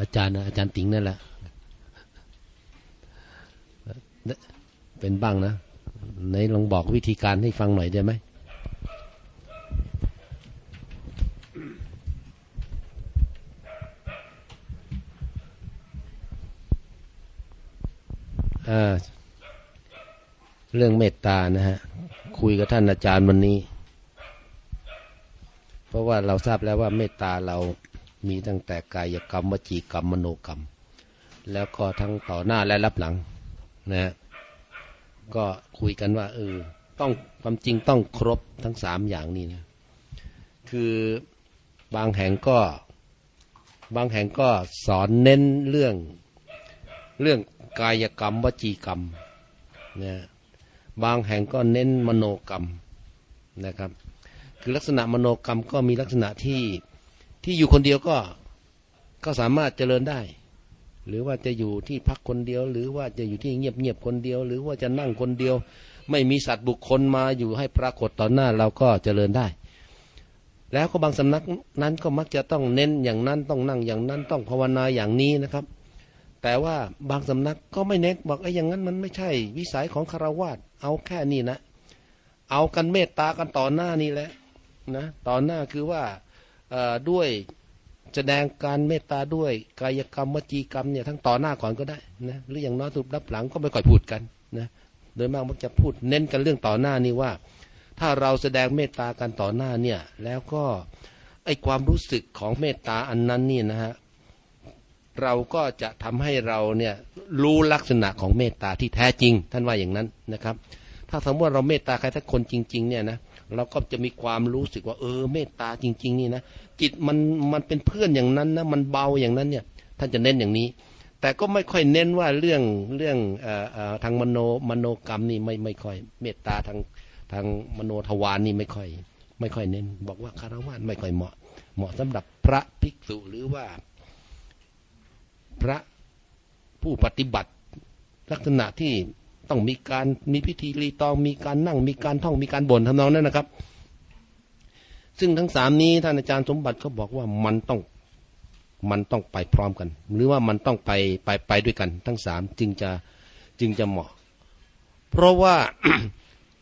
อาจารย์นะอาจารย์ติ๋งนั่นแหละเป็นบ้างนะไหนลองบอกวิธีการให้ฟังหน่อยได้ไหมเรื่องเมตตานะฮะ คุยกับท่านอาจารย์วันนี้ เพราะว่าเราทราบแล้วว่าเมตตาเรา มีตั้งแต่กายกรรมวจีกรรมมโนกรรม แล้วก็ทั้งต่อหน้าและรับหลังนะฮะก็คุยกันว่าเออต้องความจริงต้องครบทั้งสามอย่างนี้นะ คือบางแห่งก็บางแห่งก็สอนเน้นเรื่องเรื่องกายกรรมวจีกรรมนะบางแห่งก็เน้นมโนกรรมนะครับ คือลักษณะมโนกรรมก็มีลักษณะที่ ที่อยู่คนเดียวก็ก็สามารถเจริญได้ หรือว่าจะอยู่ที่พักคนเดียว หรือว่าจะอยู่ที่เงียบเงียบคนเดียว หรือว่าจะนั่งคนเดียว ไม่มีสัตว์บุคคลมาอยู่ให้ปรากฏต่อหน้าเราก็เจริญได้ แล้วก็บางสำนักนั้นก็มักจะต้องเน้นอย่างนั้นต้องนั่งอย่างนั้นต้องภาวนาอย่างนี้นะครับ แต่ว่าบางสำนักก็ไม่เน้นบอกไอ้อย่างนั้นมันไม่ใช่ วิสัยของคารวาสเอาแค่นี้นะ เอากันเมตตากันต่อหน้านี่แหละนะต่อหน้าคือว่า ด้วยแสดงการเมตตาด้วยกายกรรมวจีกรรมเนี่ยทั้งต่อหน้าก่อนก็ได้นะหรืออย่างน้อยสุดรับหลังก็ไม่ค่อยพูดกันนะโดยมากมักจะพูดเน้นกันเรื่องต่อหน้านี่ว่า ถ้าเราแสดงเมตตากันต่อหน้าเนี่ยแล้วก็ไอความรู้สึกของเมตตาอันนั้นนี่นะฮะเราก็จะทำให้เราเนี่ยรู้ลักษณะของเมตตาที่แท้จริง ท่านว่าอย่างนั้นนะครับ ถ้าสมมติเราเมตตาใครทักคนจริง ๆ เนี่ยนะเเราก็จะมีความรู้สึกว่า เออ เมตตาจริง ๆ นี่นะจิตมันมันเป็นเพื่อนอย่างนั้นนะมันเบาอย่างนั้นเนี่ยท่านจะเน้นอย่างนี้ แต่ก็ไม่ค่อยเน้นว่าเรื่องเรื่องอทางมโนมโนกรรมนี่ไม่ไม่ค่อย เมตตาทางทางมโนทวารนี่ไม่ค่อย ไม่ค่อยเน้น บอกว่าคารวะไม่ค่อยเหมาะ เหมาะสำหรับพระภิกษุหรือว่า พระผู้ปฏิบัติลักษณะที่ ต้องมีการมีพิธีรีตองมีการนั่งมีการท่องมีการบ่นทำนองนั้นนะครับ ซึ่งทั้งสามนี้ท่านอาจารย์สมบัติเขาบอกว่ามันต้องมันต้องไปพร้อมกัน หรือว่ามันต้องไปไปไปด้วยกัน ทั้งสามจึงจะจึงจะเหมาะ เพราะว่า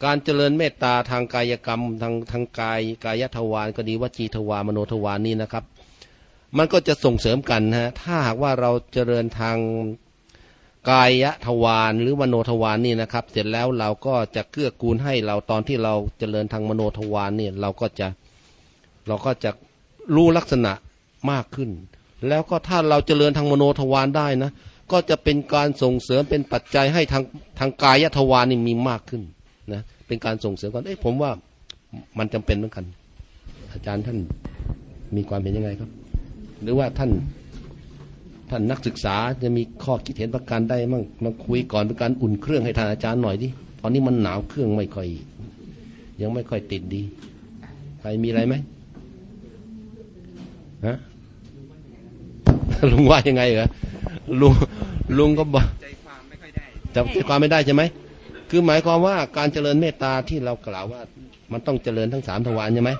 การเจริญเมตตาทางกายกรรมทางทางกายกายทวารก็ดีวจีทวารมโนทวารนี้นะครับ มันก็จะส่งเสริมกันฮะถ้าหากว่าเราเจริญทาง กายทวารหรือมโนทวารนี่นะครับ เสร็จแล้วเราก็จะเกื้อกูลให้เราตอนที่เราเจริญทางมโนทวารนี่เราก็จะเราก็จะรู้ลักษณะมากขึ้น แล้วก็ถ้าเราเจริญทางมโนทวารได้นะ ก็จะเป็นการส่งเสริมเป็นปัจจัยให้ทางทางกายทวารนี่มีมากขึ้นนะเป็นการส่งเสริมกันเอ้ผมว่ามันจำเป็นเหมือนกัน อาจารย์ท่านมีความเห็นยังไงครับ หรือว่าท่าน ท่านนักศึกษาจะมีข้อคิดเห็นประการใดมั่งมาคุยก่อนเป็นการอุ่นเครื่องให้ท่านอาจารย์หน่อยดิตอนนี้มันหนาวเครื่องไม่ค่อย ยังไม่ค่อยติดดี ใครมีอะไรไหมฮะลุงว่ายังไงเหรอลุงลุงก็บอกใจความไม่ค่อยได้จับใจความไม่ได้ใช่ไหมคือหมายความว่าการเจริญเมตตาที่เรากล่าวว่า มันต้องเจริญทั้งสามทวารใช่ไหม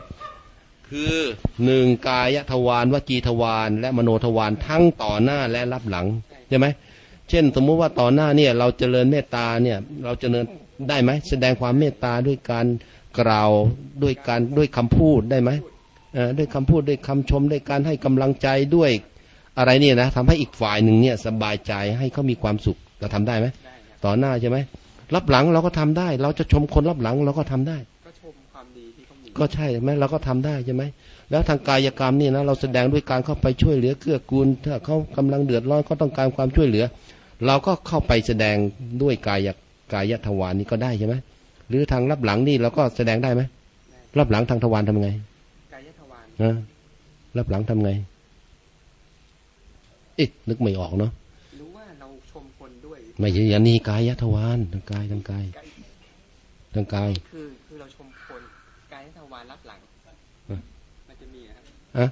คือหนึ่งกายทวารวจีทวารและมโนทวารทั้งต่อหน้าและรับหลังใช่ไหมเช่น สมมุติว่าต่อหน้าเนี่ยเราเจริญเมตตาเนี่ยเราเจริญได้ไหมแสดงความเมตตาด้วยการกล่าวด้วยการด้วยคำพูดได้ไหมด้วยคำพูดด้วยคำชมด้วยการให้กำลังใจด้วยอะไรเนี่ยนะทำให้อีกฝ่ายหนึ่งเนี่ยสบายใจให้เขามีความสุขเราทำได้ไหมต่อหน้าใช่ไหมรับหลังเราก็ทำได้ เราจะชมคนรับหลังเราก็ทำได้ ก็ใช่ไหมเราก็ทำได้ใช่ไหมแล้วทางกายกรรมนี่นะเราแสดงด้วยการเข้าไปช่วยเหลือเกื้อกูลถ้าเขากำลังเดือดร้อนเขาต้องการความช่วยเหลือ เราก็เข้าไปแสดงด้วยกายกายทวารนี่ก็ได้ใช่ไหมหรือทางรับหลังนี่เราก็แสดงได้ไหมรับหลังทางทวารทำไงกายทวารนะรับหลังทำไงเอ๊ะนึกไม่ออกเนาะรู้ว่าเราชมคนด้วย ไม่ใช่อย่างนี้กายทวารทางกายทางกายทางกายคือ อะ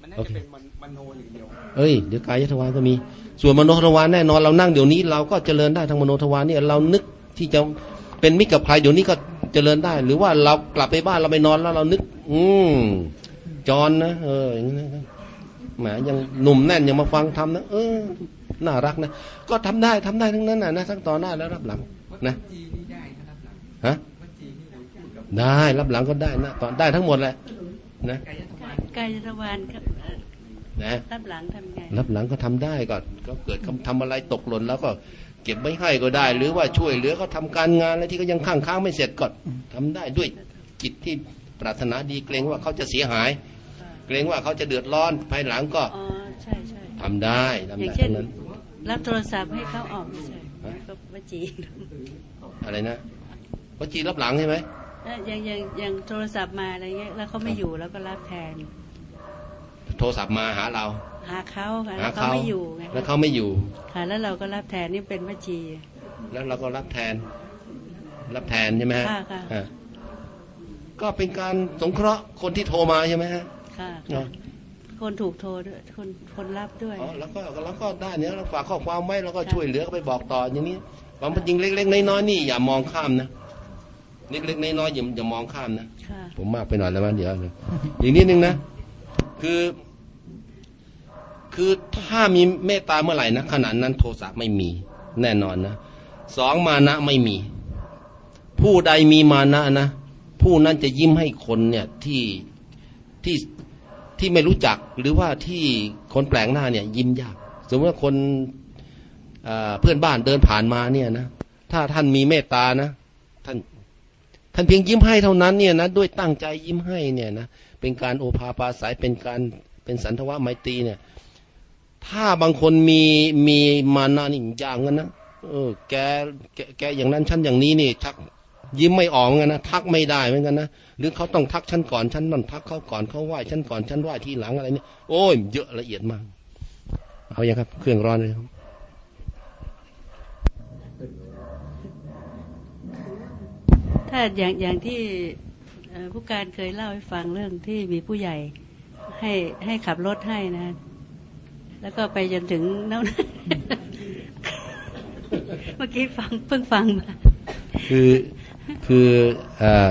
มันน่าจะเป็นมโนอย่างเดียวเอ้ยเดี๋ยวกายทวารก็มี ส่วนมโนทวารแน่นอนเรานั่งเดี๋ยวนี้เราก็เจริญได้ทางมโนทวารนี่เรานึกที่จะเป็นมิตรกับใครเดี๋ยวนี้ก็เจริญได้ หรือว่าเรากลับไปบ้านเราไปนอนแล้วเรานึก อืมจอนนะเอออย่างนี้นะแหมยังหนุ่มแน่นยังมาฟังทำนะเออน่ารักนะก็ทำได้ทำได้ทั้งนั้นนะนะทั้งต่อหน้าแล้วรับหลังนะฮะ ได้รับหลังก็ได้นะตอนได้ทั้งหมดแหละนะกายทวารครับนะรับหลังทำไงรับหลังก็ทำได้ก็ก็เกิดคำทำอะไรตกหล่นแล้วก็เก็บไม่ให้ก็ได้ หรือว่าช่วยเหลือเขาทำการงานอะไรที่เขายังข้างค้างไม่เสร็จก็ทำได้ด้วยจิตที่ปรารถนาดีเกรงว่าเขาจะเสียหาย เกรงว่าเขาจะเดือดร้อนภายหลังก็อ๋อใช่ใช่ทำได้ทำได้เช่นทั้งนั้นรับโทรศัพท์ให้เขาออกเฉยฮะก็วจีอะไรนะวจีรับหลังใช่ไหม อ่ออย่างอย่างอย่างโทรศัพท์มาอะไรเงี้ยแล้วเขาไม่อยู่แล้วก็รับแทน โทรศัพท์มาหาเรา หาเขาค่ะหาแล้วเขาเขาไม่อยู่ไงแล้วเขาไม่อยู่ ค่ะ แล้วเราก็รับแทนนี่เป็นวจีแล้วเราก็รับแทน รับแทนใช่ไหมฮะค่ะค่ะอ่าก็เป็นการสงเคราะห์คนที่โทรมาใช่ไหมฮะค่ะเนาะคนถูกโทรด้วยคนคนรับด้วยอ๋อแล้วก็แล้วก็ได้เนี่ยเราฝากข้อความไว้แล้วก็ช่วยเหลือก็ไปบอกต่ออย่างนี้ความเป็นจริงเล็กๆน้อยๆนี่อย่ามองข้ามนะ เล็กๆน้อยๆอย่าอย่ามองข้ามนะค่ะผมมากไปหน่อยแล้วมั้งเดี๋ยวอีกนิดนึงนะคือ คือถ้ามีเมตตาเมื่อไหร่นะขณะนั้นโทสะไม่มี แน่นอนนะสองมานะไม่มี ผู้ใดมีมานะนะผู้นั้นจะยิ้มให้คนเนี่ยที่ที่ที่ไม่รู้จักหรือว่าที่คนแปลกหน้าเนี่ย ยิ้มยาก สมมติว่าคนเอ่อเพื่อนบ้านเดินผ่านมาเนี่ยนะถ้าท่านมีเมตตานะท่าน ท่านเพียงยิ้มให้เท่านั้นเนี่ยนะด้วยตั้งใจยิ้มให้เนี่ยนะเป็นการโอภาปาสายเป็นการเป็นสันทวะไมตรีเนี่ย ถ้าบางคนมีมีมานานี่อย่างนั้นนะเออแกแกแกอย่างนั้นฉันอย่างนี้นี่ชักยิ้มไม่ออกเหมือนกันนะทักไม่ได้เหมือนกันนะหรือเขาต้องทักฉันก่อนฉันนั่นทักเขาก่อนเขาไหว้ฉันก่อนฉันไหว้ทีหลังอะไรเนี่ยโอ้ยเยอะละเอียดมาก เอาอย่างครับ เครื่องร้อนเลยครับ ถ้าอย่างอย่างที่ผู้การเคยเล่าให้ฟังเรื่องที่มีผู้ใหญ่ให้ให้ขับรถให้นะ แล้วก็ไปจนถึงโน่นเมื่อกี้ฟังเพิ่งฟังมาคือคืออ่อ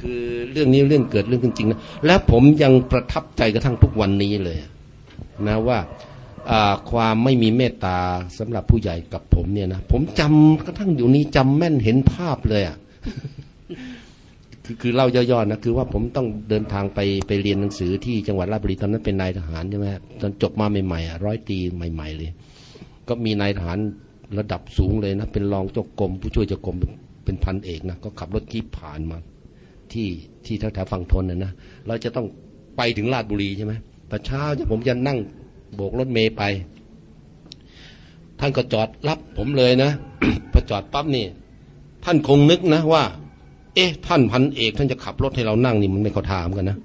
คือเรื่องนี้เรื่องเกิดเรื่องจริงนะและผมยังประทับใจกระทั่งทุกวันนี้เลย นะว่าความไม่มีเมตตาสำหรับผู้ใหญ่กับผมเนี่ยนะผมจำกระทั่งเดี๋ยวนี้จำแม่นเห็นภาพเลยอะ คือคือเล่าย่อๆนะคือว่าผมต้องเดินทางไปไปเรียนหนังสือที่จังหวัดราชบุรีตอนนั้นเป็นนายทหารใช่ไหมตอนจบมาใหม่ๆร้อยตีใหม่ ๆ เลย ก็มีนายทหารระดับสูงเลยนะ เป็นรองเจ้ากรมผู้ช่วยเจ้ากรมเป็นพันเอกนะก็ขับรถจี๊ปผ่านมา ที่ที่แถวๆฝั่งทนนะนะเราจะต้องไปถึงราชบุรีใช่ไหมแต่เช้าผมจะนั่งโบกรถเมย์ไป ท่านก็จอดรับผมเลยนะพอจอดปั๊บนี่ ท่านคงนึกนะว่า เอ๊ะ ท่านพันเอก ท่านจะขับรถให้เรานั่งนี่มันไม่เขาถามกันนะ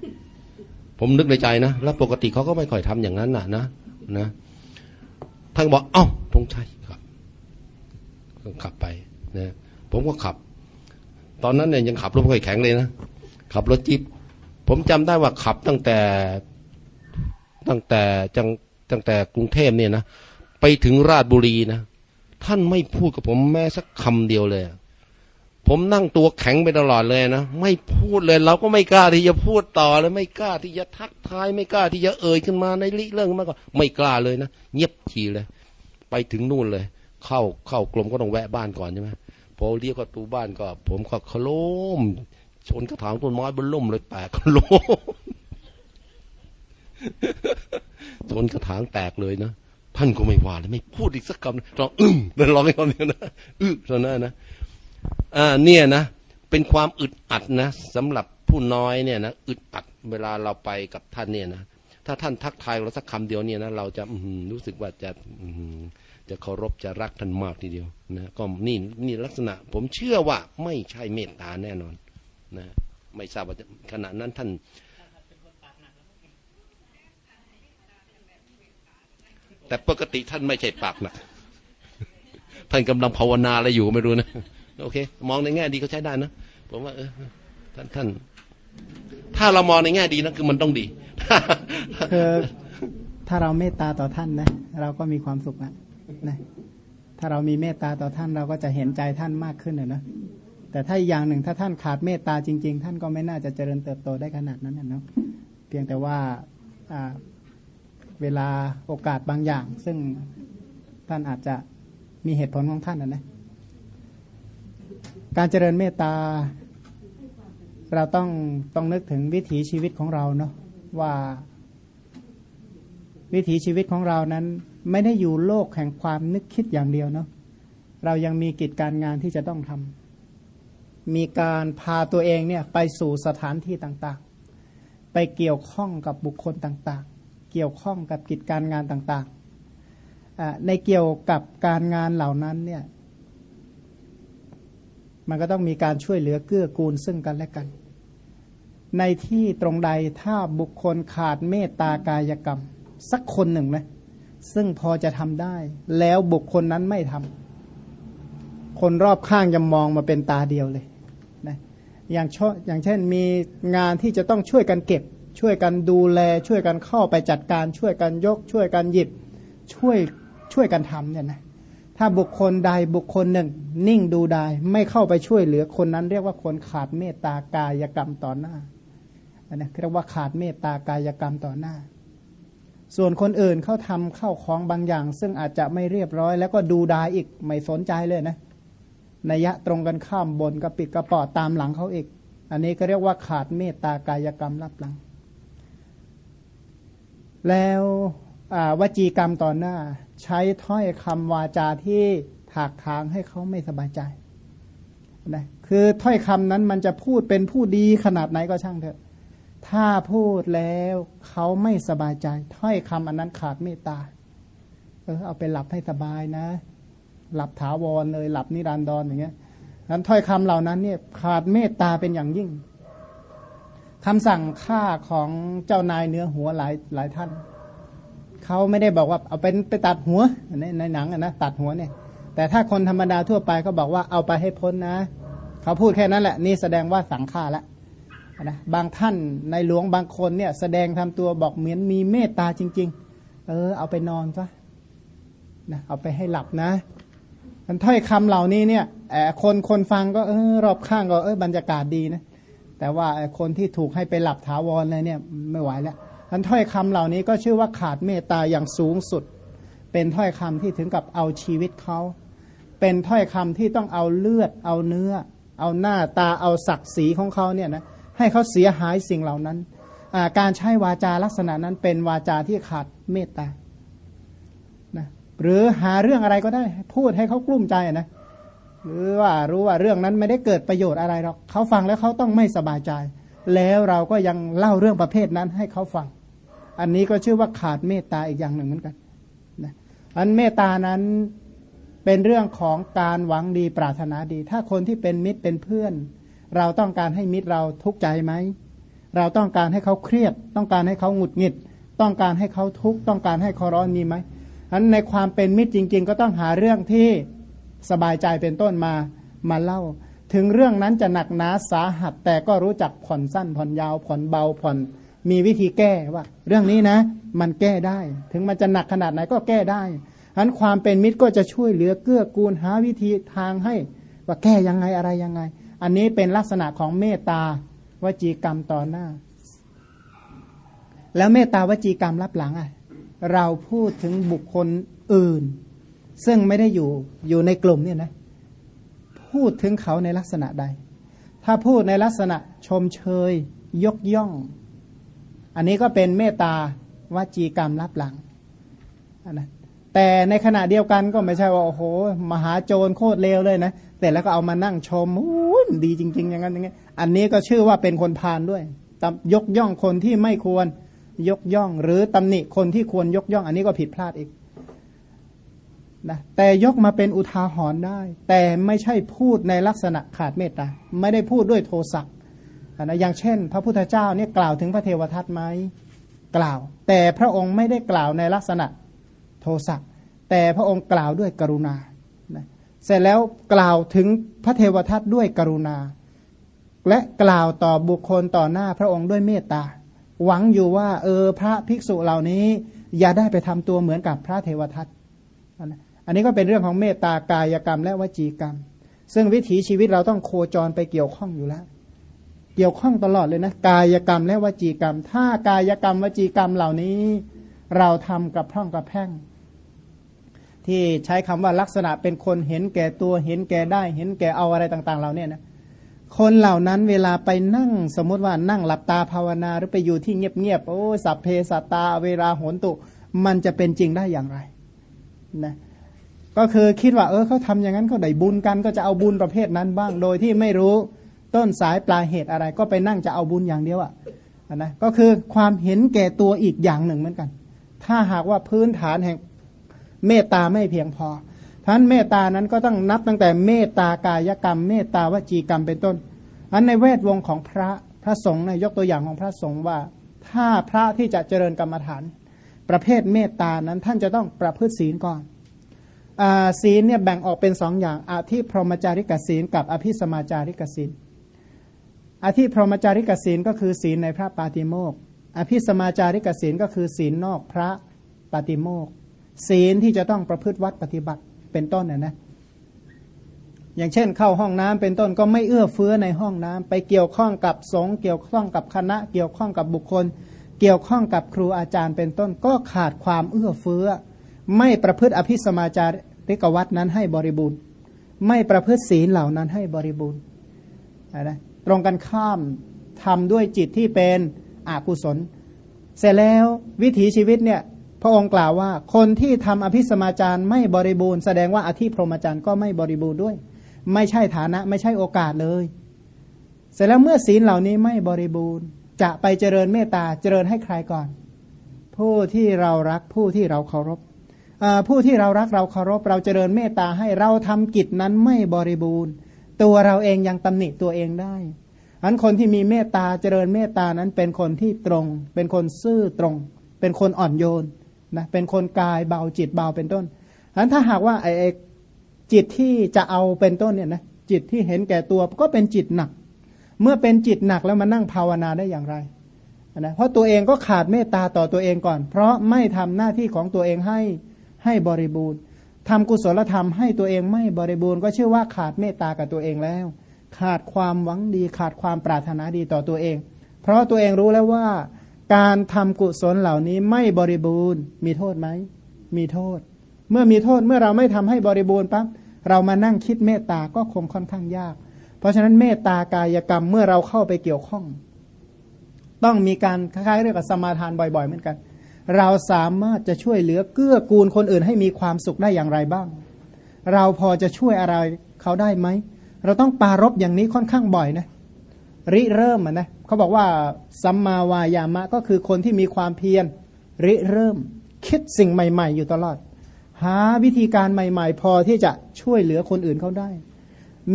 ผมนึกในใจนะแล้วปกติเขาก็ไม่ค่อยทำอย่างนั้นนะนะนะท่านบอกเอ้าธงชัยครับขับไปนะผมก็ขับ ตอนนั้นเนี่ยยังขับรถไม่ค่อยแข็งเลยนะขับรถจิ๊บผมจำได้ว่าขับตั้งแต่ตั้งแต่จังตั้งแต่กรุงเทพเนี่ยนะไปถึงราชบุรีนะท่านไม่พูดกับผมแม้สักคำเดียวเลย ผมนั่งตัวแข็งไปตลอดเลยนะไม่พูดเลยเราก็ไม่กล้าที่จะพูดต่อเลยไม่กล้าที่จะทักทายไม่กล้าที่จะเอ่ยขึ้นมาในลิเรื่องมากก็ไม่กล้าเลยนะเงียบทีเลย ไปถึงนู่นเลย เข้าเข้ากรมก็ต้องแวะบ้านก่อนใช่ไหมพอเรียกประตูบ้านก็ ผมก็ขโลมชนกระถางต้นไม้บนล่มเลยแตกขโลมชนกระถางแตกเลยนะท่านก็ไม่ว่าเลยไม่พูดอีกสักคำร้องอึ้งเดินร้องให้คำเดียวนะอึ้งเท่านั้นนะ เนี่ยนะ เป็นความอึดอัดนะสำหรับผู้น้อยเนี่ยนะอึดอัดเวลาเราไปกับท่านเนี่ยนะถ้าท่านทักทายเราสักคำเดียวเนี่ยนะเราจะอืรู้สึกว่าจะอืจะเคารพจะรักท่านมากทีเดียวนะก็นี่นี่ลักษณะ ผมเชื่อว่าไม่ใช่เมตตาแน่นอนนะไม่ทราบว่าขณะนั้นท่านแต่ปกติท่านไม่ใช่ปากหนะท่านกำลังภาวนาอะไรอยู่ไม่รู้นะ โอเค มองในแง่ดีก็ใช้ได้นะผมว่าเออท่านท่าน ถ้าเรามองในแง่ดีนะคือมันต้องดีคือถ้าเราเมตตาต่อท่านนะ เราก็มีความสุขอะนะถ้าเรามีเมตตาต่อท่านเราก็จะเห็นใจท่านมากขึ้นอะนะแต่ถ้าอย่างหนึ่งถ้าท่านขาดเมตตาจริง ๆ ท่านก็ไม่น่าจะเจริญเติบโตได้ขนาดนั้นนะเนาะเพียงแต่ว่าอ่าเวลาโอกาสบางอย่าง ซึ่งท่านอาจจะมีเหตุผลของท่านนะนะ การเจริญเมตตา เราต้องต้องนึกถึงวิถีชีวิตของเราเนาะว่า วิถีชีวิตของเรานั้น ไม่ได้อยู่โลกแห่งความนึกคิดอย่างเดียวเนาะเรายังมีกิจการงานที่จะต้องทำมีการพาตัวเองเนี่ยไปสู่สถานที่ต่างๆ ไปเกี่ยวข้องกับบุคคลต่างๆ เกี่ยวข้องกับกิจการงานต่างๆในเกี่ยวกับการงานเหล่านั้นเนี่ย มันก็ต้องมีการช่วยเหลือเกื้อกูลซึ่งกันและกัน ในที่ตรงใดถ้าบุคคลขาดเมตตากายกรรม สักคนหนึ่งนะซึ่งพอจะทำได้ แล้วบุคคลนั้นไม่ทำคนรอบข้างจะมองมาเป็นตาเดียวเลยนะอย่างชอย่างเช่นมีงานที่จะต้องช่วยกันเก็บ ช่วยกันดูแล ช่วยกันเข้าไปจัดการ ช่วยกันยก ช่วยกันหยิบ ช่วยช่วยกันทำเนี่ยนะ ถ้าบุคคลใดบุคคลหนึ่ง นิ่งดูได้ ไม่เข้าไปช่วยเหลือคนนั้นเรียกว่าคนขาดเมตตากายกรรมต่อหน้าอันนี้เรียกว่าขาดเมตตากายกรรมต่อหน้า ส่วนคนอื่นเขาทำเข้าของบางอย่าง ซึ่งอาจจะไม่เรียบร้อย แล้วก็ดูดายอีกไม่สนใจเลยนะนัยะตรงกันข้ามบนกระปิดกระปอดตามหลังเขาอีก อันนี้ก็เรียกว่าขาดเมตตากายกรรมรับหลัง แล้ววจีกรรมต่อหน้า ใช้ถ้อยคำวาจาที่ถากทางให้เขาไม่สบายใจนะคือถ้อยคำนั้นมันจะพูดเป็นผู้ดีขนาดไหนก็ช่างเถอะ ถ้าพูดแล้วเขาไม่สบายใจ ถ้อยคำอันนั้นขาดเมตตาเออเอาไปหลับให้สบายนะ หลับถาวรเลย หลับนิรันดรออย่างเงี้ยนั้นถ้อยคำเหล่านั้นเนี่ยขาดเมตตาเป็นอย่างยิ่งคำสั่งฆ่าของเจ้านายเนื้อหัวหลายหลายท่าน เขาไม่ได้บอกว่าเอาไปไปตัดหัวในในหนังนะตัดหัวเนี่ย แต่ถ้าคนธรรมดาทั่วไปเขาบอกว่าเอาไปให้พ้นนะ เขาพูดแค่นั้นแหละ นี่แสดงว่าสังฆาละนะบางท่านในหลวงบางคนเนี่ย แสดงทำตัวบอกเหมือนมีเมตตาจริง ๆ เออ เอาไปนอนซะนะเอาไปให้หลับนะมันถ้อยคำเหล่านี้เนี่ยแอบคนคนฟังก็เออรอบข้างก็เออบรรยากาศดีนะแต่ว่าคนที่ถูกให้ไปหลับถาวรเลยเนี่ยไม่ไหวแล้ว อันถ้อยคำเหล่านี้ก็ชื่อว่าขาดเมตตาอย่างสูงสุด เป็นถ้อยคำที่ถึงกับเอาชีวิตเขา เป็นถ้อยคำที่ต้องเอาเลือด เอาเนื้อ เอาหน้าตาเอาศักดิ์ศรีของเขาเนี่ยนะให้เขาเสียหายสิ่งเหล่านั้น การใช้วาจาลักษณะนั้นเป็นวาจาที่ขาดเมตตานะหรือหาเรื่องอะไรก็ได้ พูดให้เขากลุ้มใจนะหรือว่ารู้ว่าเรื่องนั้นไม่ได้เกิดประโยชน์อะไรหรอกเขาฟังแล้วเขาต้องไม่สบายใจ แล้วเราก็ยังเล่าเรื่องประเภทนั้นให้เขาฟัง อันนี้ก็ชื่อว่าขาดเมตตาอีกอย่างหนึ่งเหมือนกันนะอันเมตตานั้นเป็นเรื่องของการหวังดีปรารถนาดี ถ้าคนที่เป็นมิตรเป็นเพื่อน เราต้องการให้มิตรเราทุกข์ใจไหม เราต้องการให้เขาเครียด ต้องการให้เขาหงุดหงิด ต้องการให้เขาทุกข์ต้องการให้เขาร้อนมีไหมอันในความเป็นมิตรจริง ๆ ก็ต้องหาเรื่องที่สบายใจเป็นต้นมามาเล่า ถึงเรื่องนั้นจะหนักหนาสาหัสแต่ก็รู้จักผ่อนสั้นผ่อนยาวผ่อนเบาผ่อน มีวิธีแก้ว่า เรื่องนี้นะ มันแก้ได้ ถึงมันจะหนักขนาดไหนก็แก้ได้ฉะนั้นความเป็นมิตรก็จะช่วยเหลือเกื้อกูลหาวิธีทางให้ ว่าแก้ยังไงอะไรยังไง อันนี้เป็นลักษณะของเมตตาวจีกรรมต่อหน้า แล้วเมตตาวจีกรรมรับหลังอะเราพูดถึงบุคคลอื่น ซึ่งไม่ได้อยู่อยู่ในกลุ่มเนี่ยนะ พูดถึงเขาในลักษณะใด ถ้าพูดในลักษณะชมเชย ยกย่อง อันนี้ก็เป็นเมตตาวจีกรรมรับหลังนะแต่ในขณะเดียวกันก็ไม่ใช่ว่าโอ้โห มหาโจรโคตรเลวเลยนะแต่แล้วก็เอามานั่งชมโอ้ดีจริง ๆ อย่างนั้นอย่างนี้อันนี้ก็ชื่อว่าเป็นคนพาลด้วยยกย่องคนที่ไม่ควรยกย่อง หรือตำหนิคนที่ควรยกย่อง อันนี้ก็ผิดพลาดอีกนะแต่ยกมาเป็นอุทาหรณ์ได้ แต่ไม่ใช่พูดในลักษณะขาดเมตตาไม่ได้พูดด้วยโทสะ นะอย่างเช่น พระพุทธเจ้าเนี่ยกล่าวถึงพระเทวทัตไหมกล่าว แต่พระองค์ไม่ได้กล่าวในลักษณะโทสะแต่พระองค์กล่าวด้วยกรุณาเสร็จแล้วกล่าวถึงพระเทวทัตด้วยกรุณา และกล่าวต่อบุคคลต่อหน้าพระองค์ด้วยเมตตา หวังอยู่ว่า เออพระภิกษุเหล่านี้ อย่าได้ไปทำตัวเหมือนกับพระเทวทัตอันนี้ก็เป็นเรื่องของเมตตากายกรรมและวจีกรรม ซึ่งวิถีชีวิตเราต้องโคจรไปเกี่ยวข้องอยู่แล้ว เกี่ยวข้องตลอดเลยนะ กายกรรมและวจีกรรม ถ้ากายกรรมวจีกรรมเหล่านี้ เราทำกับพร่องกับแพ่ง ที่ใช้คำว่าลักษณะเป็นคนเห็นแก่ตัวเห็นแก่ได้ เห็นแก่เอาอะไรต่าง ๆ เราเนี่ยนะคนเหล่านั้นเวลาไปนั่งสมมติว่านั่งหลับตาภาวนาหรือไปอยู่ที่เงียบๆโอ้สัพเพสัตตาเวลาโหนตุ มันจะเป็นจริงได้อย่างไรนะก็คือคิดว่าเออเขาทำอย่างนั้นเขาได้บุญกันก็จะเอาบุญประเภทนั้นบ้างโดยที่ไม่รู้ ต้นสายปลายเหตุอะไร ก็ไปนั่งจะเอาบุญอย่างเดียวอะ่ะนะก็คือความเห็นแก่ตัวอีกอย่างหนึ่งเหมือนกัน ถ้าหากว่าพื้นฐานแห่งเมตตาไม่เพียงพอท่านเมตตานั้นก็ต้องนับตั้งแต่เมตตากายกรรม เมตตาวจีกรรมเป็นต้น อันในเวทวงของพระพระสงฆ์ยกตัวอย่างของพระสงฆ์ว่า ถ้าพระที่จะเจริญกรรมฐาน ประเภทเมตตานั้นท่านจะต้องประพฤติศีลก่อนศีลเนี่ยแบ่งออกเป็นสองอย่างอาทิพรหมจาริกศีลกับอภิสมาจาริกศีล อาทิพรหมจาริกศีลก็คือศีลในพระปาติโมกอภิสมาจาริกศีลก็คือศีลนอกพระปาติโมกศีลที่จะต้องประพฤติวัดปฏิบัติเป็นต้นน่ยนะอย่างเช่นเข้าห้องน้ำเป็นต้นก็ไม่เอื้อเฟื้อในห้องน้ำไปเกี่ยวข้องกับสงฆ์เกี่ยวข้องกับคณะ เกี่ยวข้องกับบุคคล เกี่ยวข้องกับครูอาจารย์เป็นต้น ก็ขาดความเอื้อเฟื้อ ไม่ประพฤติอภิสมาจาริกวัตนั้นให้บริบูรณ์ ไม่ประพฤติศีลเหล่านั้นให้บริบูรณ์นะ ตรงกันข้ามทำด้วยจิตที่เป็นอกุศล เสร็จแล้ววิถีชีวิตเนี่ยพระองค์กล่าวว่าคนที่ทำอภิสมาจารไม่บริบูรณ์แสดงว่าอธิพรหมจารย์ก็ไม่บริบูรณ์ด้วย ไม่ใช่ฐานะไม่ใช่โอกาสเลย เสร็จแล้วเมื่อศีลเหล่านี้ไม่บริบูรณ์ จะไปเจริญเมตตาเจริญให้ใครก่อน ผู้ที่เรารักผู้ที่เราเคารพผู้ที่เรารักเราเคารพเราเจริญเมตตาให้เราทำกิจนั้นไม่บริบูรณ์ ตัวเราเองยังตำหนิตัวเองได้อันคนที่มีเมตตาเจริญเมตตานั้นเป็นคนที่ตรง เป็นคนซื่อตรง เป็นคนอ่อนโยนนะเป็นคนกายเบาจิตเบาเป็นต้นอันถ้าหากว่าไอ้จิตที่จะเอาเป็นต้นเนี่ยนะจิตที่เห็นแก่ตัวก็เป็นจิตหนัก เมื่อเป็นจิตหนักแล้วมานั่งภาวนาได้อย่างไรนะเพราะตัวเองก็ขาดเมตตาต่อตัวเองก่อน เพราะไม่ทำหน้าที่ของตัวเองให้ให้บริบูรณ์ ทำกุศลธรรมให้ตัวเองไม่บริบูรณ์ก็ชื่อว่าขาดเมตตากับตัวเองแล้ว ขาดความหวังดีขาดความปรารถนาดีต่อตัวเอง เพราะตัวเองรู้แล้วว่า การทำกุศลเหล่านี้ไม่บริบูรณ์ มีโทษไหมมีโทษ เมื่อมีโทษเมื่อเราไม่ทำให้บริบูรณ์ปั๊บเรามานั่งคิดเมตตาก็คงค่อนข้างยาก เพราะฉะนั้นเมตตากายกรรมเมื่อเราเข้าไปเกี่ยวข้อง ต้องมีการคล้ายๆเรียกว่าสมาทานบ่อย ๆ เหมือนกัน เราสามารถจะช่วยเหลือเกื้อกูลคนอื่นให้มีความสุขได้อย่างไรบ้าง เราพอจะช่วยอะไรเขาได้ไหม เราต้องปารบอย่างนี้ค่อนข้างบ่อยนะ ริเริ่มนะเขาบอกว่าสัมมาวายามะก็คือคนที่มีความเพียร ริเริ่ม คิดสิ่งใหม่ ๆ อยู่ตลอด หาวิธีการใหม่ ๆ พอที่จะช่วยเหลือคนอื่นเขาได้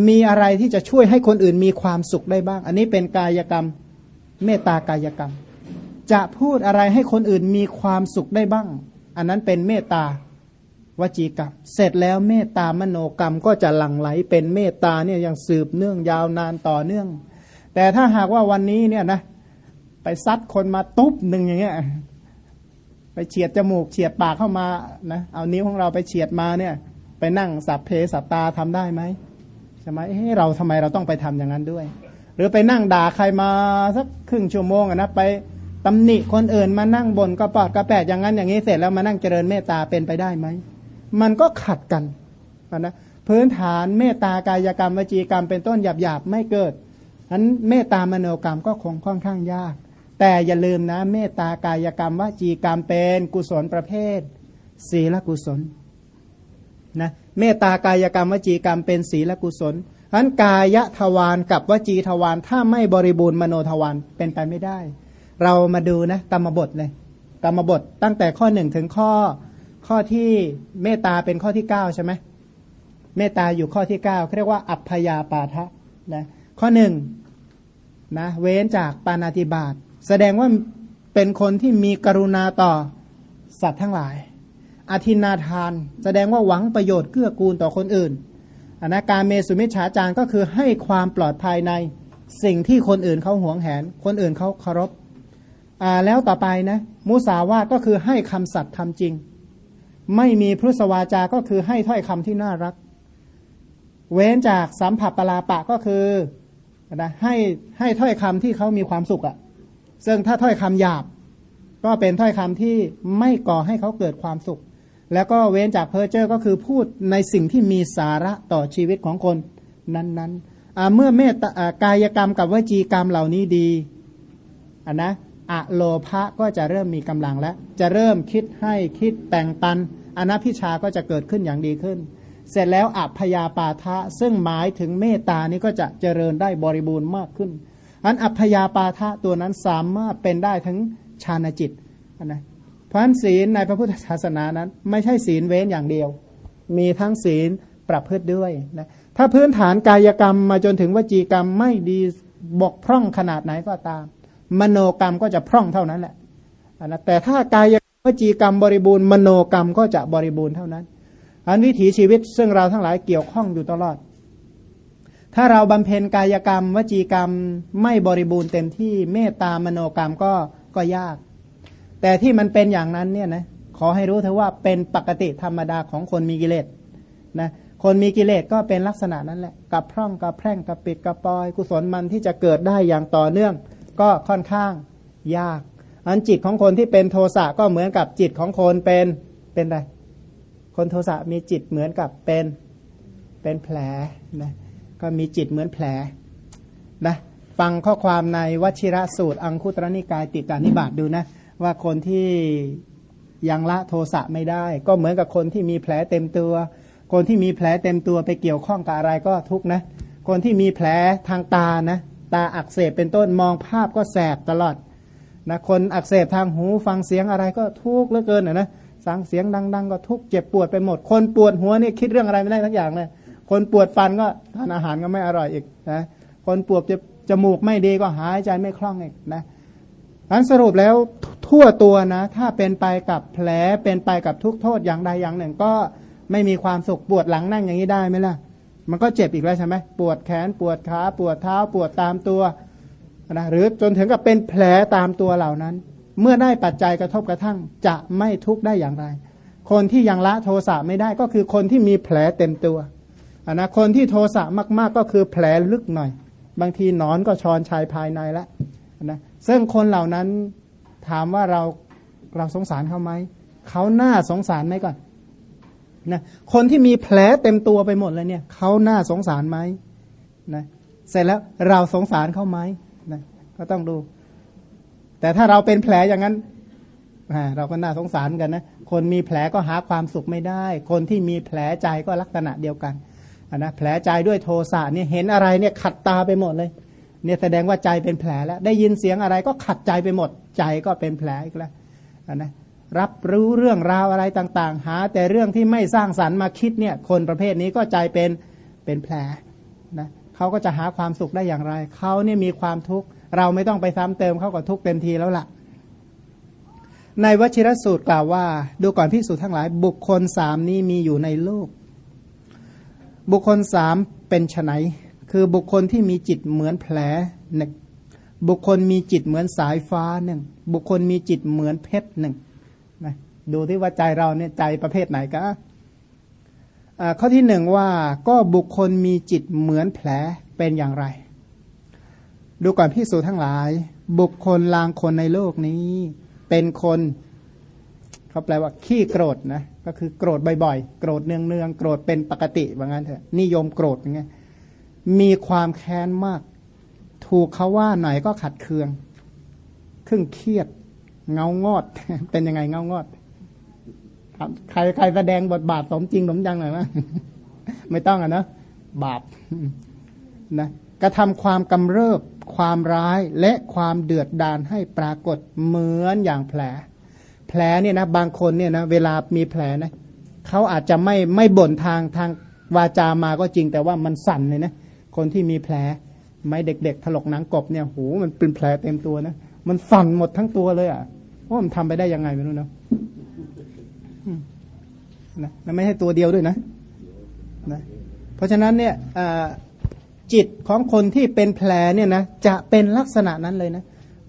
มีอะไรที่จะช่วยให้คนอื่นมีความสุขได้บ้าง อันนี้เป็นกายกรรม เมตตากายกรรม จะพูดอะไรให้คนอื่นมีความสุขได้บ้าง อันนั้นเป็นเมตตาวจีกรรม เสร็จแล้วเมตตามโนกรรมก็จะหลั่งไหลเป็นเมตตาเนี่ยยังสืบเนื่องยาวนานต่อเนื่อง แต่ถ้าหากว่าวันนี้เนี่ยนะไปซัดคนมาตุ๊บหนึ่งอย่างเงี้ยไปเฉียดจมูกเฉียดปากเข้ามานะเอานิ้วของเราไปเฉียดมาเนี่ย ไปนั่งสับเพสับตาทำได้ไหมใช่ไหมเฮ้เราทำไมเราต้องไปทำอย่างนั้นด้วย หรือไปนั่งด่าใครมาสักครึ่งชั่วโมงนะไป ตำหนิคนอื่นมานั่งบนกระปอดกระแปดอย่างนั้นอย่างนี้เสร็จแล้วมานั่งเจริญเมตตาเป็นไปได้ไหมมันก็ขัดกันนะพื้นฐานเมตตากายกรรมวจีกรรมเป็นต้นหยาบๆไม่เกิดนั้นเมตตามโนกรรมก็คงค่อนข้างยาก แต่อย่าลืมนะเมตตากายกรรมวจีกรรมเป็นกุศลประเภท ศีลกุศลนะเมตตากายกรรมวจีกรรมเป็นศีลกุศลฉะนั้นกายทวารกับวจีทวารถ้าไม่บริบูรณ์มโนทวารเป็นไปไม่ได้ เรามาดูนะกรรมบทเลยกรรมบทตั้งแต่ข้อหนึ่งถึงข้อข้อที่เมตตาเป็นข้อที่เก้าใช่ไหมเมตตาอยู่ข้อที่เก้าเรียกว่าอัพยาปาทะนะข้อหนึ่งนะเว้นจากปานาติบาตแสดงว่าเป็นคนที่มีกรุณาต่อสัตว์ทั้งหลาย อธินาทาน แสดงว่าหวังประโยชน์เกื้อกูลต่อคนอื่นอนาการเมสุมิชฌาจารก็คือให้ความปลอดภัยในสิ่งที่คนอื่นเขาหวงแหน คนอื่นเขาเคารพ แล้วต่อไปนะมุสาวาทก็คือให้คำสัตย์คำจริง ไม่มีพุทธวาจาก็คือให้ถ้อยคำที่น่ารัก เว้นจากสัมผัสปลาปะก็คือนะให้ให้ถ้อยคำที่เขามีความสุขอะ่ะ ซึ่งถ้าถ้อยคำหยาบ ก็เป็นถ้อยคำที่ไม่ก่อให้เขาเกิดความสุข แล้วก็เว้นจากเพอร์เจอร์ก็คือพูดในสิ่งที่มีสาระต่อชีวิตของคนนั้นๆเมื่อเมตตากายกรรมกับวจีกรรมเหล่านี้ดีอันนะ อะโลภะก็จะเริ่มมีกำลังแล้ว จะเริ่มคิดให้คิดแบ่งปันอนัพิชาก็จะเกิดขึ้นอย่างดีขึ้น เสร็จแล้วอัพยาปาทะซึ่งหมายถึงเมตตานี้ก็จะเจริญได้บริบูรณ์มากขึ้นอันอัพยาปาทะตัวนั้นสามารถเป็นได้ทั้งฌานจิตนะเพราะฉะนั้นศีลในพระพุทธศาสนานั้น ไม่ใช่ศีลเว้นอย่างเดียว มีทั้งศีลประพฤติด้วยนะถ้าพื้นฐานกายกรรมมาจนถึงวจีกรรมไม่ดีบกพร่องขนาดไหนก็ตาม มโนกรรมก็จะพร่องเท่านั้นแหละนะแต่ถ้ากายวจีกรรมบริบูรณ์มโนกรรมก็จะบริบูรณ์เท่านั้น อันวิถีชีวิตซึ่งเราทั้งหลายเกี่ยวข้องอยู่ตลอด ถ้าเราบำเพ็ญกายกรรม วจีกรรมไม่บริบูรณ์เต็มที่เมตตามโนกรรมก็ก็ยาก แต่ที่มันเป็นอย่างนั้นเนี่ยนะขอให้รู้เถอะว่าเป็นปกติธรรมดาของคนมีกิเลสนะคนมีกิเลสก็เป็นลักษณะนั้นแหละกับพร่องกับแพร่งกับปิดกับปอย กุศลมันที่จะเกิดได้อย่างต่อเนื่อง ก็ค่อนข้างยาก อันจิตของคนที่เป็นโทสะก็เหมือนกับจิตของคนเป็นเป็นอะไรคนโทสะมีจิตเหมือนกับเป็นเป็นแผลนะก็มีจิตเหมือนแผลนะฟังข้อความในวชิระสูตร อังคุตรนิกายติการนิบาตดูนะ ว่าคนที่ยังละโทสะไม่ได้ ก็เหมือนกับคนที่มีแผลเต็มตัว คนที่มีแผลเต็มตัวไปเกี่ยวข้องกับอะไรก็ทุกนะ คนที่มีแผลทางตานะ ตาอักเสบเป็นต้นมองภาพก็แสบตลอดนะคนอักเสบทางหูฟังเสียงอะไรก็ทุกข์เหลือเกินนะนะสังเสียงดัง ๆ ก็ทุกข์เจ็บปวดไปหมด คนปวดหัวนี่คิดเรื่องอะไรไม่ได้ทั้งอย่างเลยคนปวดฟันก็ทานอาหารก็ไม่อร่อยอีกนะคนปวดจะจมูกไม่ดีก็หายใจไม่คล่องอีกนะอันสรุปแล้วทั่วตัวนะ ถ้าเป็นไปกับแผลเป็นไปกับทุกโทษอย่างใดอย่างหนึ่ง ก็ไม่มีความสุขปวดหลังนั่งอย่างนี้ได้ไหมล่ะ มันก็เจ็บอีกแล้วใช่ไหมปวดแขนปวดขาปวดเท้าปวดตามตัวนะหรือจนถึงกับเป็นแผลตามตัวเหล่านั้น เมื่อได้ปัจจัยกระทบกระทั่งจะไม่ทุกข์ได้อย่างไร คนที่ยังละโทสะไม่ได้ก็คือคนที่มีแผลเต็มตัวนะคนที่โทสะมากๆก็คือแผลลึกหน่อย บางทีนอนก็ชอนชายภายในแล้วนะซึ่งคนเหล่านั้นถามว่าเราเราสงสารเขาไหมเขาหน้าสงสารไหมก่อน นะคนที่มีแผลเต็มตัวไปหมดเลยเนี่ยเขาหน้าสงสารไหมนะเสร็จแล้วเราสงสารเขาไหมนะก็ต้องดู แต่ถ้าเราเป็นแผลอย่างนั้นเราก็น่าสงสารกันนะ คนมีแผลก็หาความสุขไม่ได้ คนที่มีแผลใจก็ลักษณะเดียวกันนะแผลใจด้วยโทสะเนี่ยเห็นอะไรเนี่ยขัดตาไปหมดเลย เนี่ยแสดงว่าใจเป็นแผลแล้ว ได้ยินเสียงอะไรก็ขัดใจไปหมด ใจก็เป็นแผลอีกแล้วนะ รับรู้เรื่องราวอะไรต่าง ๆ หา แต่เรื่องที่ไม่สร้างสรรค์มาคิดเนี่ย คนประเภทนี้ก็ใจเป็นเป็นแผลนะเขาก็จะหาความสุขได้อย่างไรเขาเนี่ยมีความทุกข์เราไม่ต้องไปซ้ำเติมเขาก็ทุกข์เต็มทีแล้วละ่ะ ในวชิรสูตรกล่าวว่า ดูก่อนพิสูจนทั้งหลาย บุคคลสามนี้มีอยู่ในโลก บุคคลสามเป็นไฉนคือบุคคลที่มีจิตเหมือนแผลหนึ่งบุคคลมีจิตเหมือนสายฟ้าหนึ่งบุคคลมีจิตเหมือนเพชรหนึ่ง ดูที่ว่าใจเราเนี่ยใจประเภทไหนกันข้อที่หนึ่งว่าก็บุคคลมีจิตเหมือนแผลเป็นอย่างไร ดูก่อนพิสูจทั้งหลาย บุคคลลางคนในโลกนี้ เป็นคนเขาแปลว่าขี้โกรธนะก็คือโกรธบ่อยๆ โกรธเนืองๆ โกรธเป็นปกติว่างั้นเถอะนิยมโกรธอย่างเงี้ยมีความแค้นมาก ถูกเขาว่าหน่อยก็ขัดเคือง ครึ่งเครียด เงางอด เป็นยังไงเงางอด ใครใครแสดงบทบาทสมจริงสมจังหน่อยนะไม่ต้องอะนะบาปนะกระทำความกำเริบความร้ายและความเดือดดานให้ปรากฏเหมือนอย่างแผล แผลเนี่ยนะบางคนเนี่ยนะเวลามีแผลนะเขาอาจจะไม่ไม่บ่นทางทางวาจามาก็จริงแต่ว่ามันสั่นเลยนะคนที่มีแผลไม่เด็ก ๆ ถลกหนังกบเนี่ยหูมันเป็นแผลเต็มตัวนะมันสั่นหมดทั้งตัวเลยอะว่ามันทำไปได้ยังไงไม่รู้เนาะ นะไม่ใช่ตัวเดียวด้วยนะนะเพราะฉะนั้นเนี่ยจิตของคนที่เป็นแผลเนี่ยนะจะเป็นลักษณะนั้นเลยนะ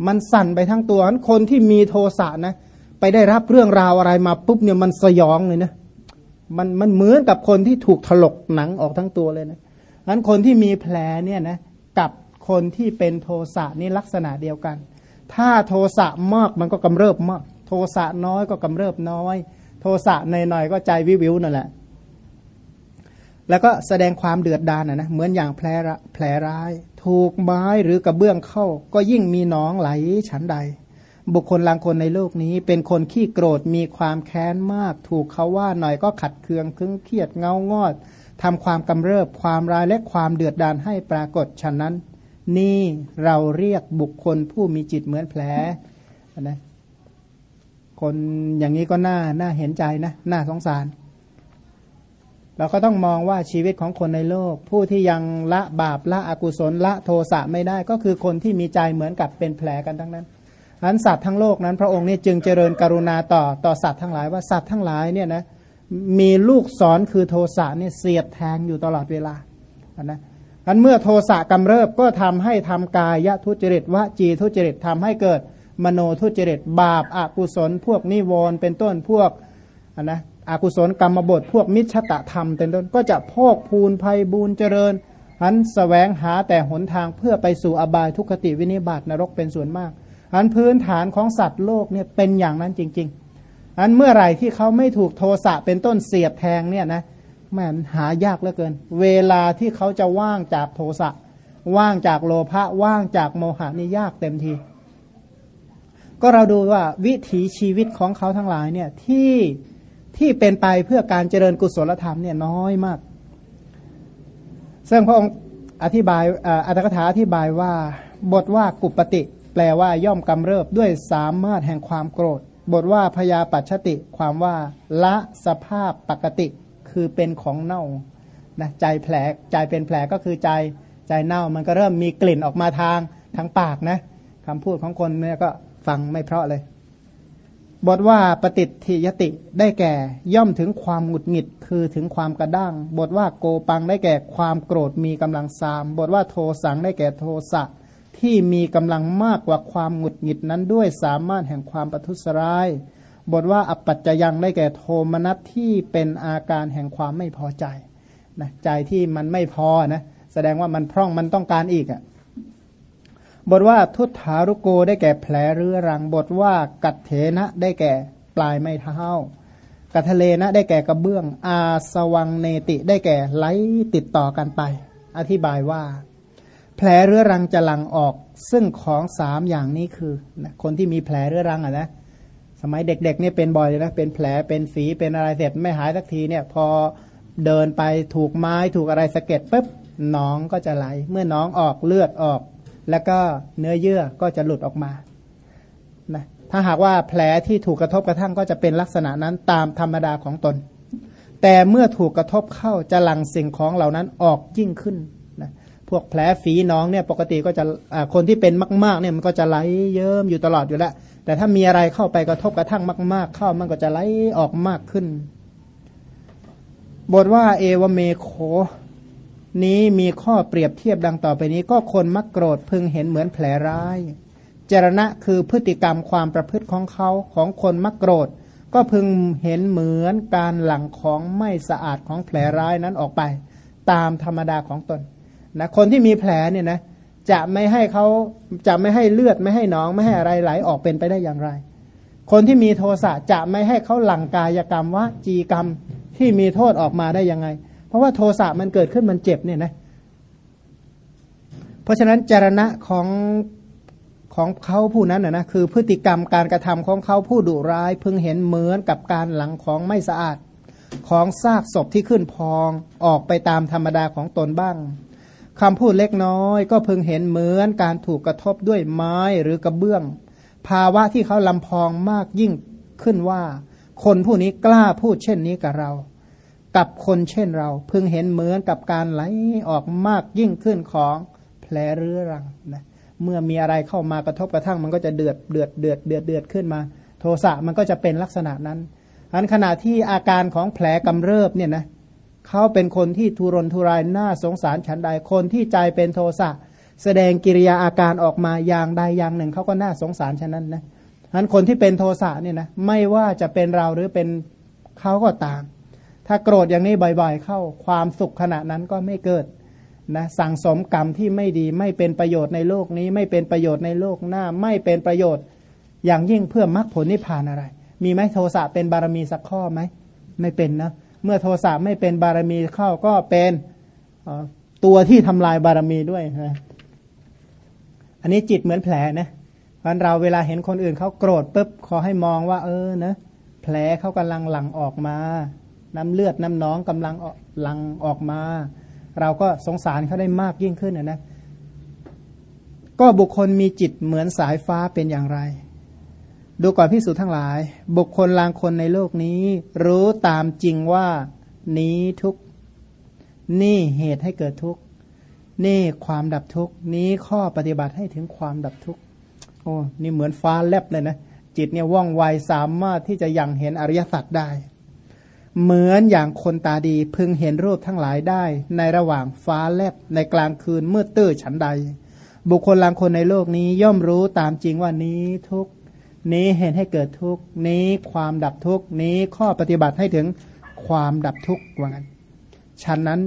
มันสั่นไปทั้งตัวคนที่มีโทสะนะไปได้รับเรื่องราวอะไรมาปุ๊บเนี่ยมันสยองเลยนะมันมันเหมือนกับคนที่ถูกถลกหนังออกทั้งตัวเลยนะนั้นคนที่มีแผลเนี่ยนะกับคนที่เป็นโทสะนี่ลักษณะเดียวกัน ถ้าโทสะมากมันก็กำเริบมาก โทสะน้อยก็กำเริบน้อย โทสะในหน่อยก็ใจวิวิวนั่นแหละ แล้วก็แสดงความเดือดดาลนะนะเหมือนอย่างแผลแผลร้าย ถูกไม้หรือกระเบื้องเข้า ก็ยิ่งมีน้องไหลฉันใด บุคคลลางคนในโลกนี้ เป็นคนขี้โกรธมีความแค้นมาก ถูกเขาว่าหน่อยก็ขัดเคืองคึงเครียดเงางอดทำความกำเริบความร้ายและความเดือดดาลให้ปรากฏฉะนั้น นี่เราเรียกบุคคลผู้มีจิตเหมือนแผลนะ คนอย่างนี้ก็น่าน่าเห็นใจนะน่าสงสาร เราก็ต้องมองว่าชีวิตของคนในโลก ผู้ที่ยังละบาปละอกุศลละโทสะไม่ได้ ก็คือคนที่มีใจเหมือนกับเป็นแผลกันทั้งนั้นอันสัตว์ทั้งโลกนั้น พระองค์นี่จึงเจริญกรุณาต่อต่อสัตว์ทั้งหลายว่าสัตว์ทั้งหลายเนี่ยนะมีลูกศรคือโทสะเนี่ยเสียดแทงอยู่ตลอดเวลานะอันเมื่อโทสะกำเริบก็ทำให้ทำกายทุจริตวจีทุจริตทำให้เกิด มโนทุจริตบาปอากุศล พวกนิวรณ์เป็นต้นพวกนนะอากุศลกรรมบท พวกมิจฉตธรรมเป็นต้นก็จะพอกพูนภัยบูนเจริญอันสแสวงหาแต่หนทางเพื่อไปสู่อบายทุกขติวินิบาตนรกเป็นส่วนมาก อันพื้นฐานของสัตว์โลกเนี่ยเป็นอย่างนั้นจริง ๆ อันเมื่อไหร่ที่เขาไม่ถูกโทสะเป็นต้นเสียบแทงเนี่ยนะแม่หายากเหลือเกิน เวลาที่เขาจะว่างจากโทสะว่างจากโลภะว่างจากโมหะนี่ยากเต็มที ก็เราดูว่าวิถีชีวิตของเขาทั้งหลายเนี่ยที่ที่เป็นไปเพื่อการเจริญกุศลธรรมเนี่ยน้อยมาก ซึ่งพระองค์อธิบายอัตถกถาอธิบายว่าบทว่ากุปติ แปลว่าย่อมกำเริบด้วยสามารถแห่งความโกรธ บทว่าพยาปัจฉติ ความว่าละสภาพปกติคือเป็นของเน่านะใจแผลใจเป็นแผลก็คือใจใจเน่ามันก็เริ่มมีกลิ่นออกมาทางทางปากนะคำพูดของคนเนี่ยก็ ฟังไม่เพราะเลย บทว่าปฏิทิยติได้แก่ย่อมถึงความหงุดหงิดคือถึงความกระด้าง บทว่าโกปังได้แก่ความโกรธมีกำลังซาม บทว่าโทสังได้แก่โทสะที่มีกำลังมากกว่าความหงุดหงิดนั้นด้วยสามารถแห่งความประทุษร้าย บทว่าอปัจจยังได้แก่โทมนัสที่เป็นอาการแห่งความไม่พอใจนะใจที่มันไม่พอนะแสดงว่ามันพร่องมันต้องการอีกอะ่ะ บทว่าทุตถารุโกได้แก่แผลเรื้อรัง บทว่ากัตเถนะได้แก่ปลายไม่เท้ากัทะเลนะได้แก่กระเบื้อง อาสวังเนติได้แก่ไหลติดต่อกันไป อธิบายว่า แผลเรื้อรังจะหลังออก ซึ่งของสามอย่างนี้คือนะคนที่มีแผลเรื้อรังอะนะสมัยเด็กๆเนี่ยเป็นบ่อยเลยนะเป็นแผลเป็นฝีเป็นอะไรเสร็จไม่หายสักทีเนี่ยพอเดินไปถูกไม้ถูกอะไรสะเก็ดปุ๊บน้องก็จะไหล เมื่อน้องออกเลือดออก แล้วก็เนื้อเยื่อก็จะหลุดออกมานะถ้าหากว่าแผลที่ถูกกระทบกระทั่งก็จะเป็นลักษณะนั้นตามธรรมดาของตน แต่เมื่อถูกกระทบเข้าจะหลั่งสิ่งของเหล่านั้นออกยิ่งขึ้นนะพวกแผลฝีน้องเนี่ยปกติก็จะคนที่เป็นมากๆเนี่ยมันก็จะไหลเยิ้มอยู่ตลอดอยู่แล้ว แต่ถ้ามีอะไรเข้าไปกระทบกระทั่งมาก ๆ เข้ามันก็จะไหลออกมากขึ้นบทว่าเอวเมโค นี้มีข้อเปรียบเทียบดังต่อไปนี้ ก็คนมักโกรธพึงเห็นเหมือนแผลร้ายจรณะคือพฤติกรรมความประพฤติของเขาของคนมักโกรธ ก็พึงเห็นเหมือนการหลั่งของไม่สะอาดของแผลร้ายนั้นออกไป ตามธรรมดาของตนนะคนที่มีแผลเนี่ยนะจะไม่ให้เขาจะไม่ให้เลือดไม่ให้หนองไม่ให้อะไรไหลออกเป็นไปได้อย่างไร คนที่มีโทสะจะไม่ให้เขาหลั่งกายกรรมวจีกรรมที่มีโทษออกมาได้ยังไง เพราะว่าโทสะมันเกิดขึ้นมันเจ็บเนี่ยนะ เพราะฉะนั้นจารณะของของเขาผู้นั้นนะคือพฤติกรรมการกระทำของเขาผู้ดุร้าย พึงเห็นเหมือนกับการหลังของไม่สะอาดของซากศพที่ขึ้นพองออกไปตามธรรมดาของตนบ้างคำพูดเล็กน้อยก็พึงเห็นเหมือนการถูกกระทบด้วยไม้หรือกระเบื้อง ภาวะที่เขาลำพองมากยิ่งขึ้นว่า คนผู้นี้กล้าพูดเช่นนี้กับเรา กับคนเช่นเรา พึงเห็นเหมือนกับการไหลออกมากยิ่งขึ้นของแผลเรื้อรังนะเมื่อมีอะไรเข้ามากระทบกระทั่งมันก็จะเดือดเดือดเดือดเดือดเดือดขึ้นมา โทสะมันก็จะเป็นลักษณะนั้นอันขณะที่อาการของแผลกำเริบเนี่ยนะเขาเป็นคนที่ทุรนทุรายน่าสงสารฉันใดคนที่ใจเป็นโทสะแสดงกิริยาอาการออกมาอย่างใดอย่างหนึ่งเขาก็น่าสงสารฉะนั้นนะฉะนั้นคนที่เป็นโทสะเนี่ยนะไม่ว่าจะเป็นเราหรือเป็นเขาก็ตาม ถ้าโกรธอย่างนี้บ่อยๆ เข้า ความสุขขณะนั้นก็ไม่เกิดนะสั่งสมกรรมที่ไม่ดีไม่เป็นประโยชน์ในโลกนี้ ไม่เป็นประโยชน์ในโลกหน้า ไม่เป็นประโยชน์ อย่างยิ่งเพื่อมรรคผลนิพพานอะไร มีไหมโทสะเป็นบารมีสักข้อไหมไม่เป็นนะเมื่อโทสะไม่เป็นบารมีเข้าก็เป็นตัวที่ทำลายบารมีด้วยนะอันนี้จิตเหมือนแผลนะเพราเราเวลาเห็นคนอื่นเขาโกรธปุ๊บขอให้มองว่า เออนะแผลเขากำลังหลั่งออกมา น้ำเลือดน้ำน้องกำลังหลังออกมา เราก็สงสารเขาได้มากยิ่งขึ้นนะนะก็บุคคลมีจิตเหมือนสายฟ้าเป็นอย่างไร ดูก่อนพิสูจทั้งหลาย บุคคลลางคนในโลกนี้ รู้ตามจริงว่า นี้ทุกนี่เหตุให้เกิดทุกนี่ความดับทุกนี้ข้อปฏิบัติให้ถึงความดับทุกโอ้นี่เหมือนฟ้าแลบเลยนะจิตเนี่ยว่องไวสามารถที่จะยังเห็นอริยสัจได้ เหมือนอย่างคนตาดีพึงเห็นรูปทั้งหลายได้ ในระหว่างฟ้าแลบในกลางคืนมืดตื้อฉันใด บุคคลลางคนในโลกนี้ย่อมรู้ตามจริงว่านี้ทุกนี้เห็นให้เกิดทุกนี้ความดับทุกนี้ข้อปฏิบัติให้ถึงความดับทุกว่างั้นฉันนั้น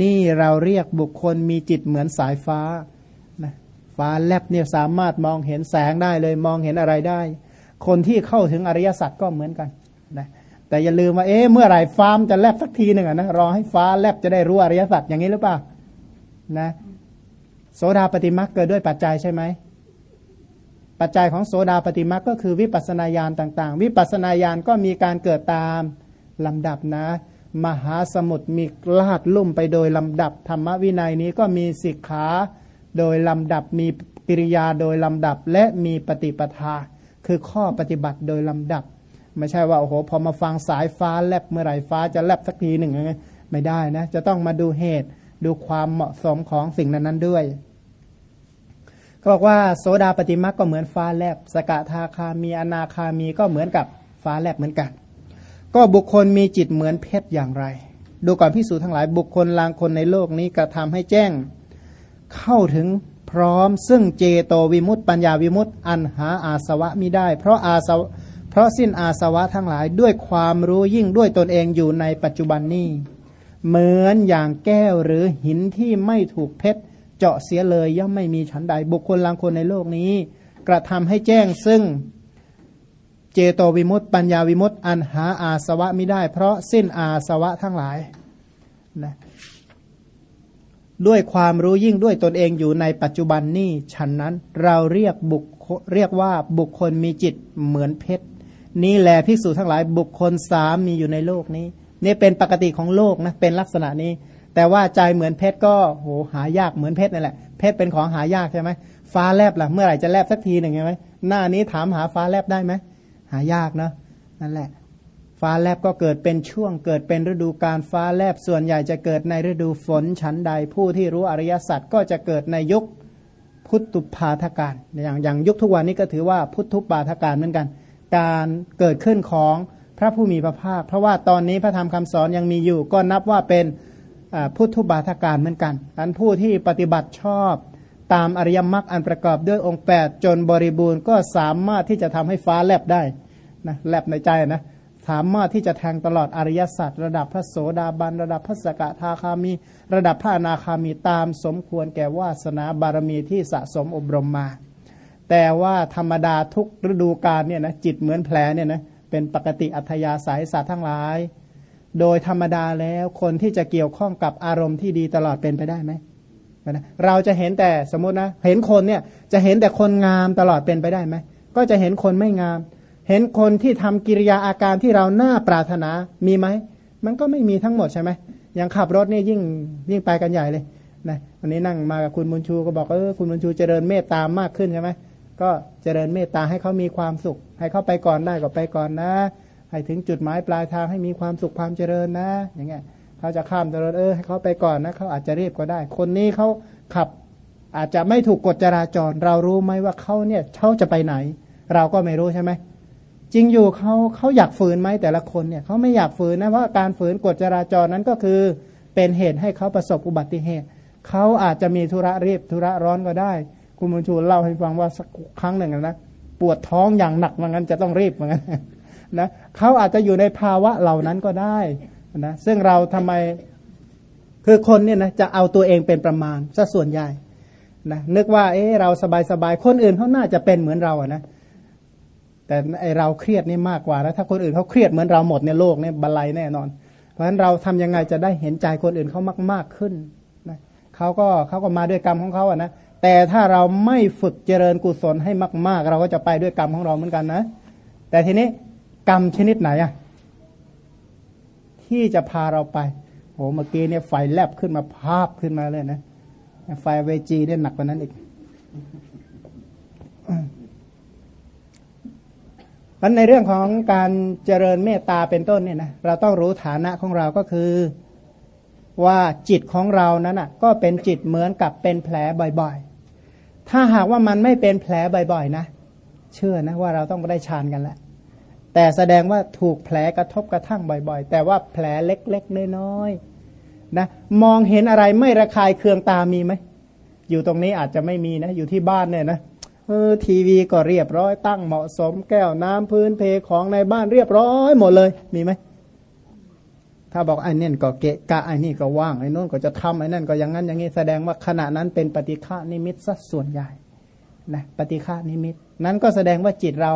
นี่เราเรียกบุคคลมีจิตเหมือนสายฟ้านะฟ้าแลบเนี่ยสามารถมองเห็นแสงได้เลยมองเห็นอะไรได้ คนที่เข้าถึงอริยสัจก็เหมือนกัน แต่อย่าลืมว่าเอ๊ะเมื่อไหร่ฟ้ามจะแลบสักทีหนึ่งนะรอให้ฟ้าแลบจะได้รู้อริยสัจอย่างนี้หรือเปล่านะโสดาปฏิมักเกิดด้วยปัจจัยใช่ไหมปัจจัยของโสดาปฏิมักก็คือวิปัสนาญาณต่าง ๆ วิปัสนาญาณก็มีการเกิดตามลำดับนะ มหาสมุทรมีลาดลุ่มไปโดยลำดับธรรมวินัยนี้ก็มีสิกขาโดยลำดับมีกิริยาโดยลำดับและมีปฏิปทา คือข้อปฏิบัติโดยลำดับ ไม่ใช่ว่าโอ้โหพอมาฟังสายฟ้าแลบเมื่อไหร่ฟ้าจะแลบสักทีหนึ่งไม่ได้นะ จะต้องมาดูเหตุดูความเหมาะสมของสิ่งนั้น ๆ ด้วยก็บอกว่าโสดาปฏิมักก็เหมือนฟ้าแลบ สกทาคามีอนาคามีก็เหมือนกับฟ้าแลบเหมือนกัน ก็บุคคลมีจิตเหมือนเพชรอย่างไร ดูก่อนพิสูจน์ทั้งหลายบุคคลลางคนในโลกนี้กระทำให้แจ้ง เข้าถึงพร้อมซึ่งเจโตวิมุตต์ปัญญาวิมุตต์อันหาอาสวะมิได้ เพราะอาสวะ เพราะสิ้นอาสวะทั้งหลายด้วยความรู้ยิ่งด้วยตนเองอยู่ในปัจจุบันนี้ เหมือนอย่างแก้วหรือหินที่ไม่ถูกเพชรเจาะเสียเลยย่อมไม่มีชั้นใดบุคคลลางคนในโลกนี้ กระทำให้แจ้งซึ่งเจโตวิมุตต์ปัญญาวิมุตต์อันหาอาสวะไม่ได้ เพราะสิ้นอาสวะทั้งหลายนะด้วยความรู้ยิ่งด้วยตนเองอยู่ในปัจจุบันนี้ฉันนั้นเราเรียกบุคเรียกว่าบุคคลมีจิตเหมือนเพชร นี่แหละภิกษุทั้งหลายบุคคลสามมีอยู่ในโลกนี้ นี่เป็นปกติของโลกนะเป็นลักษณะนี้ แต่ว่าใจเหมือนเพชรก็โหหายากเหมือนเพชรนั่นแหละเพชรเป็นของหายากใช่ไหมฟ้าแลบล่ะเมื่อไหร่จะแลบสักทีหนึ่งใช่ไหมหน้านี้ถามหาฟ้าแลบได้ไหมหายากเนะนั่นแหละ ฟ้าแลบก็เกิดเป็นช่วงเกิดเป็นฤดูการฟ้าแลบส่วนใหญ่จะเกิดในฤดูฝนชั้นใดผู้ที่รู้อริยสัจก็จะเกิดในยุคพุทธุปาทการอย่างอย่างยุคทุกวันนี้ก็ถือว่าพุทธุปาทการเหมือนกัน การเกิดขึ้นของพระผู้มีพระภาค เพราะว่าตอนนี้พระธรรมคำสอนยังมีอยู่ ก็นับว่าเป็นพุทธบาทการเหมือนกันอันผู้ที่ปฏิบัติชอบตามอริยมรรคอันประกอบด้วยองค์ 8 จนบริบูรณ์ก็สามารถที่จะทำให้ฟ้าแลบได้นะแลบในใจนะสามารถที่จะแทงตลอดอริยสัจระดับพระโสดาบัน ระดับพระสกทาคามี ระดับพระอนาคามีตามสมควรแก่วาสนาบารมีที่สะสมอบรมมา แต่ว่าธรรมดาทุกฤดูกาลเนี่ยนะจิตเหมือนแผลเนี่ยนะเป็นปกติอัธยาศัยสัตว์ทั้งหลาย โดยธรรมดาแล้วคนที่จะเกี่ยวข้องกับอารมณ์ที่ดีตลอดเป็นไปได้ไหมนะเราจะเห็นแต่สมมตินะเห็นคนเนี่ยจะเห็นแต่คนงามตลอดเป็นไปได้ไหมก็จะเห็นคนไม่งาม เห็นคนที่ทำกิริยาอาการที่เราหน้าปรารถนามีไหมมันก็ไม่มีทั้งหมดใช่ไหมอย่างขับรถนี่ยิ่งยิ่งไปกันใหญ่เลยนะวันนี้นั่งมากับคุณบุญชูก็บอกเออคุณบุญชูเจริญเมตตามากขึ้นใช่ไหม ก็เจริญเมตตาให้เขามีความสุข ให้เขาไปก่อนได้ก็ไปก่อนนะ ให้ถึงจุดหมายปลายทางให้มีความสุขความเจริญนะ อย่างเงี้ยเขาจะข้ามถนนเออให้เขาไปก่อนนะเขาอาจจะรีบก็ได้ คนนี้เขาขับอาจจะไม่ถูกกฎจราจร เรารู้ไหมว่าเขาเนี่ยเขาจะไปไหน เราก็ไม่รู้ใช่ไหมจริงอยู่เขาเขาอยากฝืนไหมแต่ละคนเนี่ยเขาไม่อยากฝืนนะเพราะการฝืนกฎจราจรนั้นก็คือเป็นเหตุให้เขาประสบอุบัติเหตุเขาอาจจะมีธุระรีบธุระร้อนก็ได้ คุณบุญชูเล่าให้ฟังว่าสักครั้งหนึ่งนะปวดท้องอย่างหนักเหมือนกันจะต้องรีบเหมือนกันนะเขาอาจจะอยู่ในภาวะเหล่านั้นก็ได้นะซึ่งเราทำไมคือคนเนี่ยนะจะเอาตัวเองเป็นประมาณซะส่วนใหญ่นะนึกว่าเออเราสบายสบายคนอื่นเขาน่าจะเป็นเหมือนเราอะนะแต่ไอเราเครียดนี่มากกว่าแล้วถ้าคนอื่นเขาเครียดเหมือนเราหมดในโลกเนี่ยบรรลัยแน่นอน เพราะฉะนั้นเราทำยังไงจะได้เห็นใจคนอื่นเขามาก ๆขึ้นนะเขาก็เขาก็มาด้วยกรรมของเขาอะนะ แต่ถ้าเราไม่ฝึกเจริญกุศลให้มาก ๆ เราก็จะไปด้วยกรรมของเราเหมือนกันนะ แต่ทีนี้กรรมชนิดไหนอะที่จะพาเราไปโหเมื่อกี้เนี่ยไฟแลบขึ้นมาภาพขึ้นมาเลยนะไฟเวจีเนี่ยหนักกว่านั้นอีกมันในเรื่องของการเจริญเมตตาเป็นต้นเนี่ยนะเราต้องรู้ฐานะของเราก็คือว่าจิตของเรานั้นอะ ก็เป็นจิตเหมือนกับเป็นแผลบ่อย ถ้าหากว่ามันไม่เป็นแผลบ่อยๆนะ เชื่อนะว่าเราต้องได้ฌานกันแล้วแต่แสดงว่าถูกแผลกระทบกระทั่งบ่อย ๆ แต่ว่าแผลเล็กๆน้อยๆนะมองเห็นอะไรไม่ระคายเคืองตามีไหมอยู่ตรงนี้อาจจะไม่มีนะ อยู่ที่บ้านเนี่ยนะเออทีวีก็เรียบร้อยตั้งเหมาะสม แก้วน้ำพื้นเพของในบ้านเรียบร้อยหมดเลยมีไหม ถ้าบอกไอ้นี่ก็เกะกะไอ้นี่ก็ว่างไอ้นู่นก็จะทำไอ้นั่นก็อย่างนั้นอย่างนี้แสดงว่าขณะนั้นเป็นปฏิฆานิมิตซะส่วนใหญ่นะปฏิฆานิมิต นั้นก็แสดงว่าจิตเรา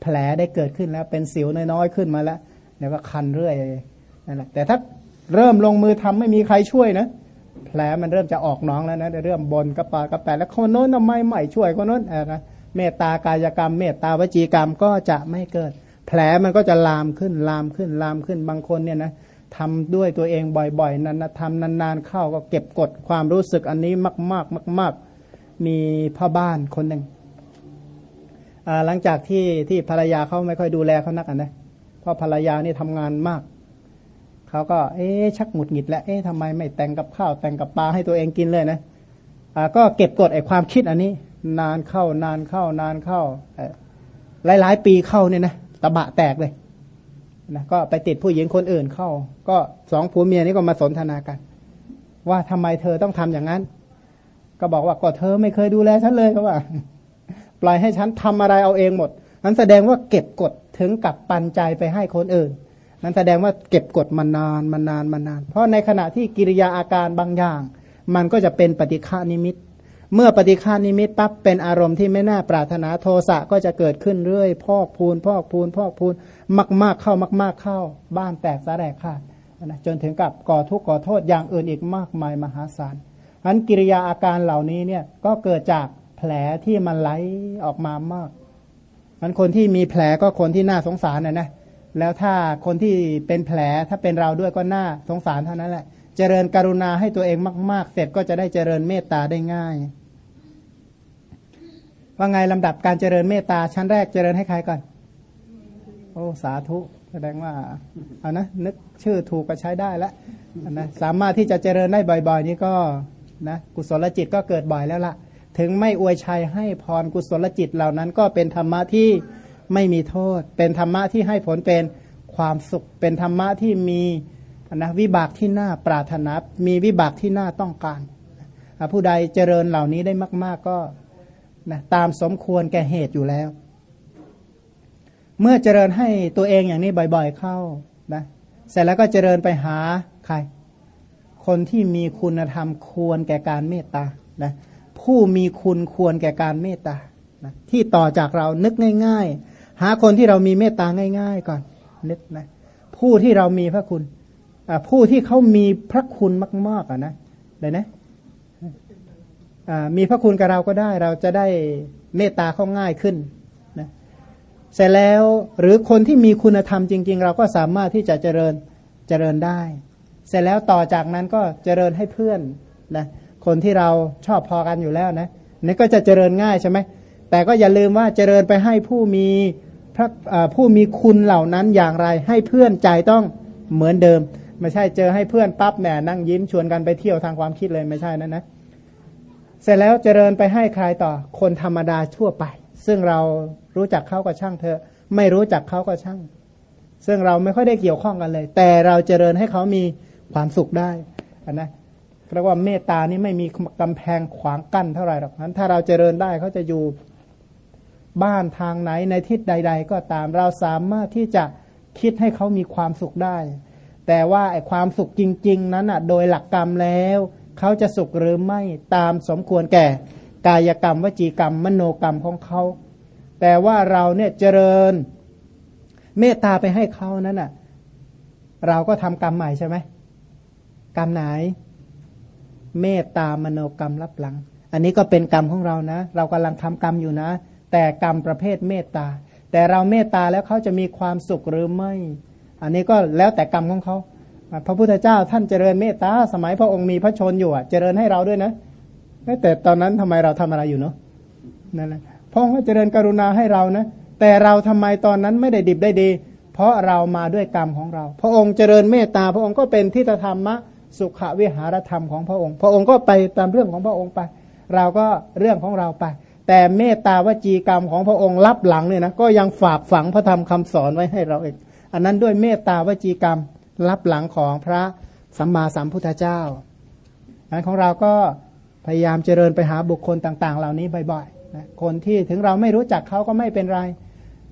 แผลได้เกิดขึ้นแล้ว เป็นสิวน้อยๆขึ้นมาแล้วเดี๋ยวก็คันเรื่อยนั่นแหละแต่ถ้าเริ่มลงมือทำไม่มีใครช่วยนะแผลมันเริ่มจะออกน้องแล้วนะเริ่มบนกระปากระแปแล้วคนโน้นทำไมไม่ช่วยคนโน้นนะเมตตากายกรรม เมตตาวจีกรรมก็จะไม่เกิด แผลมันก็จะลามขึ้นลามขึ้นลามขึ้นบางคนเนี่ยนะ ทำด้วยตัวเองบ่อยๆ นั้นนะทำนานๆ เข้าก็เก็บกดความรู้สึกอันนี้มากๆมากๆ มีพ่อบ้านคนหนึ่งหลังจากที่ที่ภรรยาเขาไม่ค่อยดูแลเขานักนะเพราะภรรยานี่ทำงานมากเขาก็ เอ๊ชักหงุดหงิดแล้วเอ๊ะทำไมไม่แต่งกับข้าวแต่งกับปลาให้ตัวเองกินเลยนะอ่าก็เก็บกดไอ้ความคิดอันนี้ นานเข้านานเข้านานเข้าหลายหลายปีเข้าเนี่ยนะตะบะแตกเลย นะก็ไปติดผู้หญิงคนอื่นเข้า ก็สองผัวเมียนี้ก็มาสนทนากัน ว่าทำไมเธอต้องทำอย่างนั้น ก็บอกว่าก็เธอไม่เคยดูแลฉันเลยเขาว่าปล่อยให้ฉันทำอะไรเอาเองหมดนั้นแสดงว่าเก็บกดถึงกับปันใจไปให้คนอื่น นั้นแสดงว่าเก็บกดมานานมานานมานาน เพราะในขณะที่กิริยาอาการบางอย่าง มันก็จะเป็นปฏิฆานิมิต เมื่อปฏิฆานิมิตปั๊บเป็นอารมณ์ที่ไม่น่าปรารถนาโทสะก็จะเกิดขึ้นเรื่อย พอกพูน พอกพูน พอกพูน มากมากเข้ามาก ๆเข้า บ้านแตกสาแรกขาดนะจนถึงกับก่อทุกข์ก่อโทษอย่างอื่นอีกมากมายมหาศาลอันกิริยาอาการเหล่านี้เนี่ยก็เกิดจากแผลที่มันไหลออกมามากมันคนที่มีแผลก็คนที่น่าสงสารนะนะแล้วถ้าคนที่เป็นแผลถ้าเป็นเราด้วยก็น่าสงสารเท่านั้นแหละ เจริญกรุณาให้ตัวเองมาก ๆ เสร็จก็จะได้เจริญเมตตาได้ง่าย ว่าไงลำดับการเจริญเมตตาชั้นแรกเจริญให้ใครก่อน โอ้สาธุแสดงว่าเอานะนึกชื่อถูกก็ใช้ได้แล้วนะสามารถที่จะเจริญได้บ่อย ๆ นี้ก็นะกุศลจิตก็เกิดบ่อยแล้วละ่ะ ถึงไม่อวยชัยให้พรกุศลจิตเหล่านั้น ก็เป็นธรรมะที่ไม่มีโทษ เป็นธรรมะที่ให้ผลเป็นความสุข เป็นธรรมะที่มี นะวิบากที่น่าปรารถนา มีวิบากที่น่าต้องการผู้ใดเจริญเหล่านี้ได้มาก ๆ ก็นะตามสมควรแก่เหตุอยู่แล้ว เมื่อเจริญให้ตัวเองอย่างนี้บ่อยๆเข้านะเสร็จแล้วก็เจริญไปหาใคร คนที่มีคุณธรรมควรแก่การเมตตานะผู้มีคุณควรแก่การเมตตานะที่ต่อจากเรานึกง่าย ๆ หาคนที่เรามีเมตตาง่าย ๆ ก่อนนึกนะผู้ที่เรามีพระคุณ ผู้ที่เขามีพระคุณมากๆอะนะเลยนะมีพระคุณกับเราก็ได้ เราจะได้เมตตาเขาง่ายขึ้นนะเสร็จแล้วหรือคนที่มีคุณธรรมจริง ๆ เราก็สามารถที่จะเจริญเจริญได้ เสร็จแล้วต่อจากนั้นก็เจริญให้เพื่อนนะคนที่เราชอบพอกันอยู่แล้วนะนี่ก็จะเจริญง่ายใช่ไหมแต่ก็อย่าลืมว่าเจริญไปให้ผู้มีพระผู้มีคุณเหล่านั้นอย่างไร ให้เพื่อนใจต้องเหมือนเดิม ไม่ใช่เจอให้เพื่อนปั๊บแหมนั่งยิ้มชวนกันไปเที่ยวทางความคิดเลยไม่ใช่นั่นนะ เสร็จแล้วเจริญไปให้ใครต่อคนธรรมดาทั่วไป ซึ่งเรารู้จักเขาก็ช่างเถอะไม่รู้จักเขาก็ช่าง ซึ่งเราไม่ค่อยได้เกี่ยวข้องกันเลย แต่เราเจริญให้เขามีความสุขได้นะเรียกว่าเมตตานี่ไม่มีกำแพงขวางกั้นเท่าไหร่หรอกนั้นถ้าเราเจริญได้เขาจะอยู่บ้านทางไหนในทิศใด ๆ ก็ตามเราสามารถที่จะคิดให้เขามีความสุขได้ แต่ว่าไอ้ความสุขจริง ๆ นั้นอะโดยหลักกรรมแล้วเขาจะสุขหรือไม่ตามสมควรแก่ กายกรรมวจีกรรม มโนกรรมของเขาแต่ว่าเราเนี่ยเจริญเมตตาไปให้เขานั้นอะ เราก็ทำกรรมใหม่ใช่ไหมกรรมไหน เมตตามโนกรรมรับหลัง อันนี้ก็เป็นกรรมของเรานะ เรากำลังทำกรรมอยู่นะ แต่กรรมประเภทเมตตา แต่เราเมตตาแล้วเขาจะมีความสุขหรือไม่ อันนี้ก็แล้วแต่กรรมของเขาพระพุทธเจ้าท่านเจริญเมตตาสมัยพระองค์มีพระชนอยู่อะ เจริญให้เราด้วยนะแต่ตอนนั้นทำไมเราทำอะไรอยู่เนาะนั่นแหละพระองค์เจริญกรุณาให้เรานะแต่เราทำไมตอนนั้นไม่ได้ดิบได้ดี เพราะเรามาด้วยกรรมของเรา พระองค์เจริญเมตตา พระองค์ก็เป็นทิฏฐธรรมะสุขวิหารธรรมของพระองค์ พระองค์ก็ไปตามเรื่องของพระองค์ไป เราก็เรื่องของเราไป แต่เมตตาวจีกรรมของพระองค์รับหลังเนี่ยนะก็ยังฝากฝังพระธรรมคำสอนไว้ให้เราเอง อันนั้นด้วยเมตตาวจีกรรมรับหลังของพระสัมมาสัมพุทธเจ้าอันของเราก็พยายามเจริญไปหาบุคคลต่าง ๆ เหล่านี้บ่อยๆนะคนที่ถึงเราไม่รู้จักเขาก็ไม่เป็นไร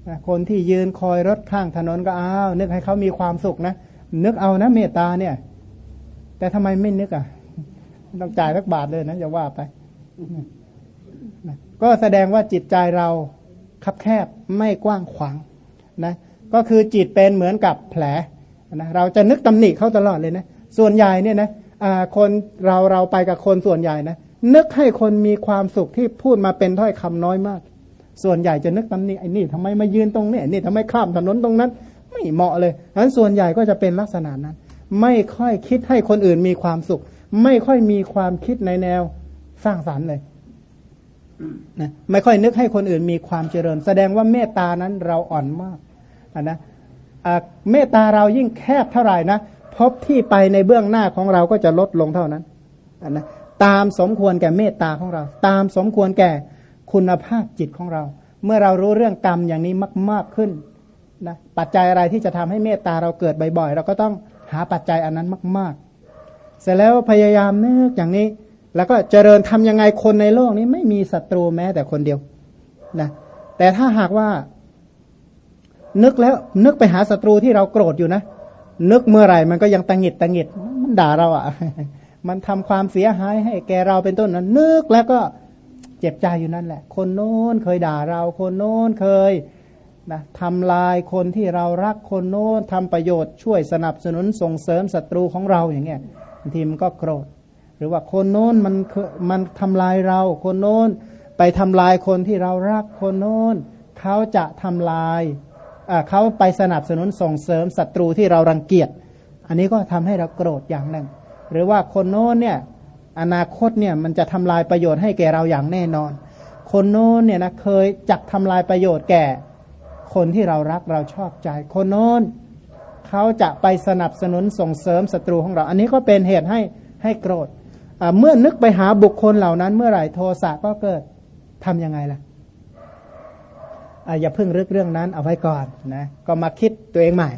นะคนที่ยืนคอยรถข้างถนนก็อ้าวนึกให้เขามีความสุขนะ นึกเอานะเมตตาเนี่ย แต่ทำไมไม่นึกอะต้องจ่ายสักบาทเลยนะอย่าว่าไปนะก็แสดงว่าจิตใจเราคับแคบไม่กว้างขวางนะ ก็คือจิตเป็นเหมือนกับแผลนะเราจะนึกตำหนิเขาตลอดเลยนะ ส่วนใหญ่เนี่ยนะคนเราเราไปกับคนส่วนใหญ่นะนึกให้คนมีความสุขที่พูดมาเป็นถ้อยคำน้อยมาก ส่วนใหญ่จะนึกตำหนิไอ้นี่ทำไมมายืนตรงนี้นี่ทำไมข้ามถนนตรงนั้น ไม่เหมาะเลยฉะนั้นส่วนใหญ่ก็จะเป็นลักษณะนั้น ไม่ค่อยคิดให้คนอื่นมีความสุข ไม่ค่อยมีความคิดในแนวสร้างสารรค์เลยนะไม่ค่อยนึกให้คนอื่นมีความเจริญ แสดงว่าเมตตานั้นเราอ่อนมาก นะเมตตาเรายิ่งแคบเท่าไหร่นะพบที่ไปในเบื้องหน้าของเราก็จะลดลงเท่านั้นนะตามสมควรแก่เมตตาของเรา ตามสมควรแก่คุณภาพจิตของเรา เมื่อเรารู้เรื่องกรรมอย่างนี้มาก ๆขึ้นนะปัจจัยอะไรที่จะทำให้เมตตาเราเกิดบ่อยๆ เราก็ต้องหาปัจจัยอันนั้นมาก ๆ เสร็จแล้วพยายามนึกอย่างนี้ แล้วก็เจริญทํำยังไงคนในโลกนี้ไม่มีศัตรูแม้แต่คนเดียวนะแต่ถ้าหากว่า นึกแล้วนึกไปหาศัตรูที่เราโกรธอยู่นะ นึกเมื่อไหร่มันก็ยังตังหิดตังหิดมันด่าเราอะ่ะ มันทำความเสียหายให้แกเราเป็นต้นนั้นนึกแล้วก็เจ็บใจอยู่นั่นแหละ คนโน้นเคยด่าเรา คนโน้นเคยนะทำลายคนที่เรารักคนโน้นทำประโยชน์ช่วยสนับสนุนส่งเสริมศัตรูของเราอย่างเงี้ยบางทีมันก็โกรธ หรือว่าคนโน้นมันมันทำลายเรา คนโน้นไปทำลายคนที่เรารักคนโน้นเขาจะทำลาย เขาไปสนับสนุนส่งเสริมศัตรูที่เรารังเกียจ อันนี้ก็ทำให้เราโกรธอย่างหนึ่ง หรือว่าคนโน้นเนี่ยอนาคตเนี่ยมันจะทำลายประโยชน์ให้แก่เราอย่างแน่นอน คนโน้นเนี่ยนะเคยจักทำลายประโยชน์แก่ คนที่เรารักเราชอบใจ คนโน้นเขาจะไปสนับสนุนส่งเสริมศัตรูของเรา อันนี้ก็เป็นเหตุให้ให้โกรธ เมื่อนึกไปหาบุคคลเหล่านั้นเมื่อไหร่โทสะก็เกิดทํำยังไงล่ะ อย่าเพิ่งรึกเรื่องนั้นเอาไว้ก่อนนะก็มาคิดตัวเองใหม่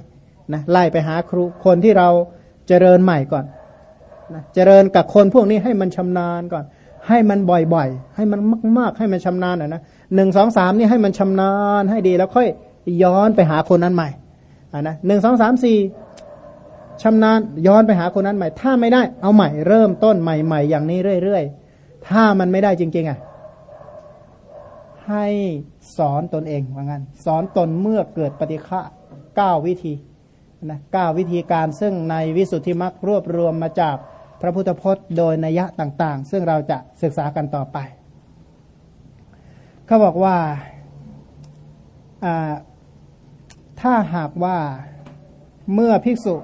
นะไล่ไปหาครูคนที่เราเจริญใหม่ก่อนนะเจริญกับคนพวกนี้ให้มันชำนาญก่อน ให้มันบ่อยๆ ให้มันมาก ๆ ให้มันชำนาญอะนะหนึ่งสองสามนี่ให้มันชำนาญให้ดีแล้วค่อยย้อนไปหาคนนั้นใหม่อ่านะหนึ่งสองสามสี่ชำนาญย้อนไปหาคนนั้นใหม่ ถ้าไม่ได้เอาใหม่เริ่มต้นใหม่ๆอย่างนี้เรื่อยๆถ้ามันไม่ได้จริงๆอะให้ สอนตนเองว่างั้น สอนตนเมื่อเกิดปฏิฆะเก้าวิธีนะเก้าวิธีการซึ่งในวิสุทธิมรรครวบรวมมาจากพระพุทธพจน์โดยนัยต่างๆ ซึ่งเราจะศึกษากันต่อไป เขาบอกว่าถ้าหากว่าเมื่อภิกษุ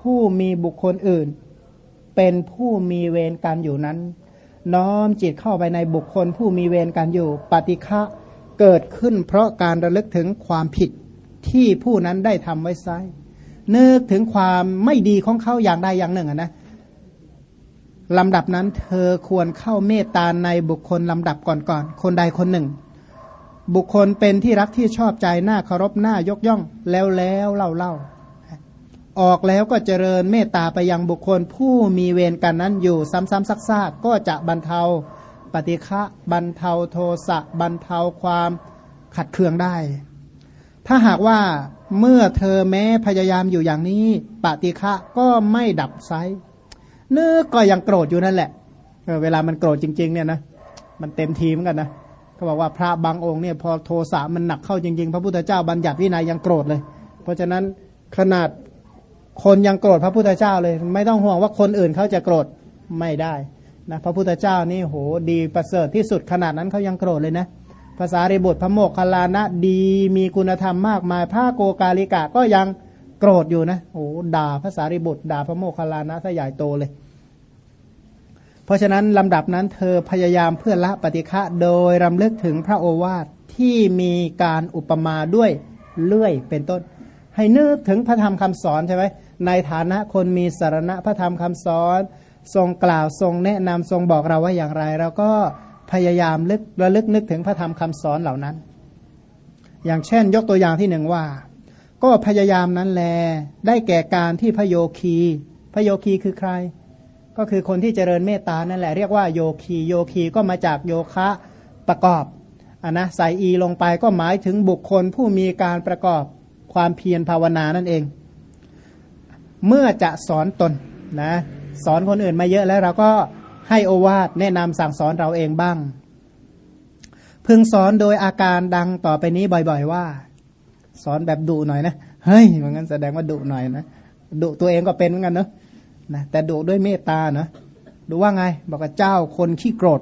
ผู้มีบุคคลอื่น เป็นผู้มีเวรกันอยู่นั้น น้อมจิตเข้าไปในบุคคลผู้มีเวรกันอยู่ ปฏิฆะ เกิดขึ้นเพราะการระลึกถึงความผิดที่ผู้นั้นได้ทำไว้ไซนึกถึงความไม่ดีของเขาอย่างใดอย่างหนึ่งนะลำดับนั้นเธอควรเข้าเมตตาในบุคคลลำดับก่อนๆคนใดคนหนึ่ง บุคคลเป็นที่รักที่ชอบใจหน้าเคารพหน้ายกย่องแล้วแล้วเล่าเล่าออกแล้วก็เจริญเมตตาไปยังบุคคลผู้มีเวรกันนั้นอยู่ซ้ำๆซักๆก็จะบรรเทา ปฏิฆะบรรเทาโทสะบรรเทาความขัดเคืองได้ ถ้าหากว่าเมื่อเธอแม้พยายามอยู่อย่างนี้ ปฏิฆะก็ไม่ดับไซนึกก็ยังโกรธอยู่นั่นแหละเเวลามันโกรธจริง ๆ เนี่ยนะมันเต็มทีมกันนะเขาบอกว่าพระบางองค์เนี่ยพอโทสะมันหนักเข้าจริงๆ พระพุทธเจ้าบัญญัติวินัยยังโกรธเลย เพราะฉะนั้นขนาดคนยังโกรธพระพุทธเจ้าเลย ไม่ต้องห่วงว่าคนอื่นเขาจะโกรธไม่ได้ นะพระพุทธเจ้านี่โหดีประเสริฐที่สุดขนาดนั้นเขายังโกรธเลยนะภาษาริบุตรพระโมกขลานะดีมีคุณธรรมมากมายพระโกกาลิกะก็ยังโกรธอยู่นะโอ้ด่าภาษาริบุตรด่าพระโมกขลานะซะใหญ่โตเลย เพราะฉะนั้นลำดับนั้นเธอพยายามเพื่อละปฏิฆะโดยรำลึกถึงพระโอวาทที่มีการอุปมาด้วยเลื่อยเป็นต้น ให้นึกถึงพระธรรมคำสอนใช่ไหมในฐานะคนมีสารณะพระธรรมคำสอน ทรงกล่าวทรงแนะนำทรงบอกเราว่าอย่างไร เราก็พยายามลึกระลึกนึกถึงพระธรรมคำสอนเหล่านั้น อย่างเช่น ยกตัวอย่างที่หนึ่งว่า ก็พยายามนั้นแล ได้แก่การที่พระโยคี พระโยคีคือใคร ก็คือคนที่เจริญเมตตานั่นแหละเรียกว่าโยคีโยคีก็มาจากโยคะประกอบอนนะใส่อีลงไปก็หมายถึงบุคคลผู้มีการประกอบความเพียรภาวนานั่นเอง เมื่อจะสอนตนนะ สอนคนอื่นมาเยอะแล้วเราก็ให้โอวาทแนะนำสั่งสอนเราเองบ้าง พึงสอนโดยอาการดังต่อไปนี้บ่อย ๆ ว่า สอนแบบดุหน่อยนะเฮ้ยมันงั้นแสดงว่าดุหน่อยนะดุตัวเองก็เป็นเหมือนกันเนาะนะแต่ดุด้วยเมตตาเนะดูว่าไง บอกว่าเจ้าคนขี้โกรธ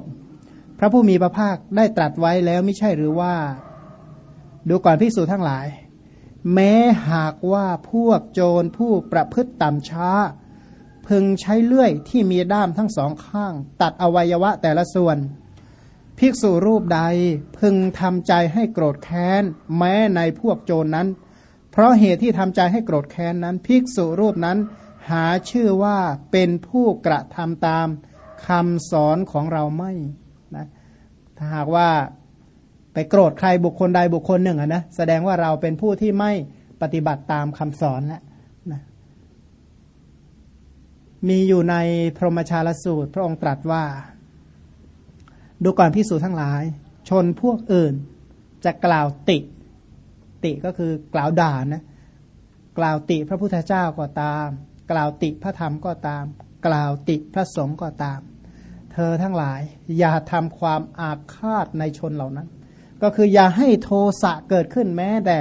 พระผู้มีพระภาคได้ตรัสไว้แล้วไม่ใช่หรือว่า ดูก่อนพิสูจทั้งหลาย แม้หากว่าพวกโจรผู้ประพฤติต่ำช้า พึงใช้เลื่อยที่มีด้ามทั้งสองข้าง ตัดอวัยวะแต่ละส่วน ภิกษุรูปใดพึงทำใจให้โกรธแค้น แม้ในพวกโจรนั้น เพราะเหตุที่ทำใจให้โกรธแค้นนั้น ภิกษุรูปนั้นหาชื่อว่าเป็นผู้กระทำตามคำสอนของเราไม่นะถ้าหากว่าไปโกรธใครบุคคลใดบุคคลหนึ่งนะแสดงว่าเราเป็นผู้ที่ไม่ปฏิบัติตามคำสอนแล้ว มีอยู่ในพรหมชาลสูตร พระองค์ตรัสว่า ดูก่อนพิสูจน์ทั้งหลาย ชนพวกอื่น จะกล่าวติ ติก็คือกล่าวด่านะกล่าวติพระพุทธเจ้าก็ตาม กล่าวติพระธรรมก็ตาม กล่าวติพระสงฆ์ก็ตาม เธอทั้งหลาย อย่าทำความอาฆาตในชนเหล่านั้น ก็คืออย่าให้โทสะเกิดขึ้นแม้แต่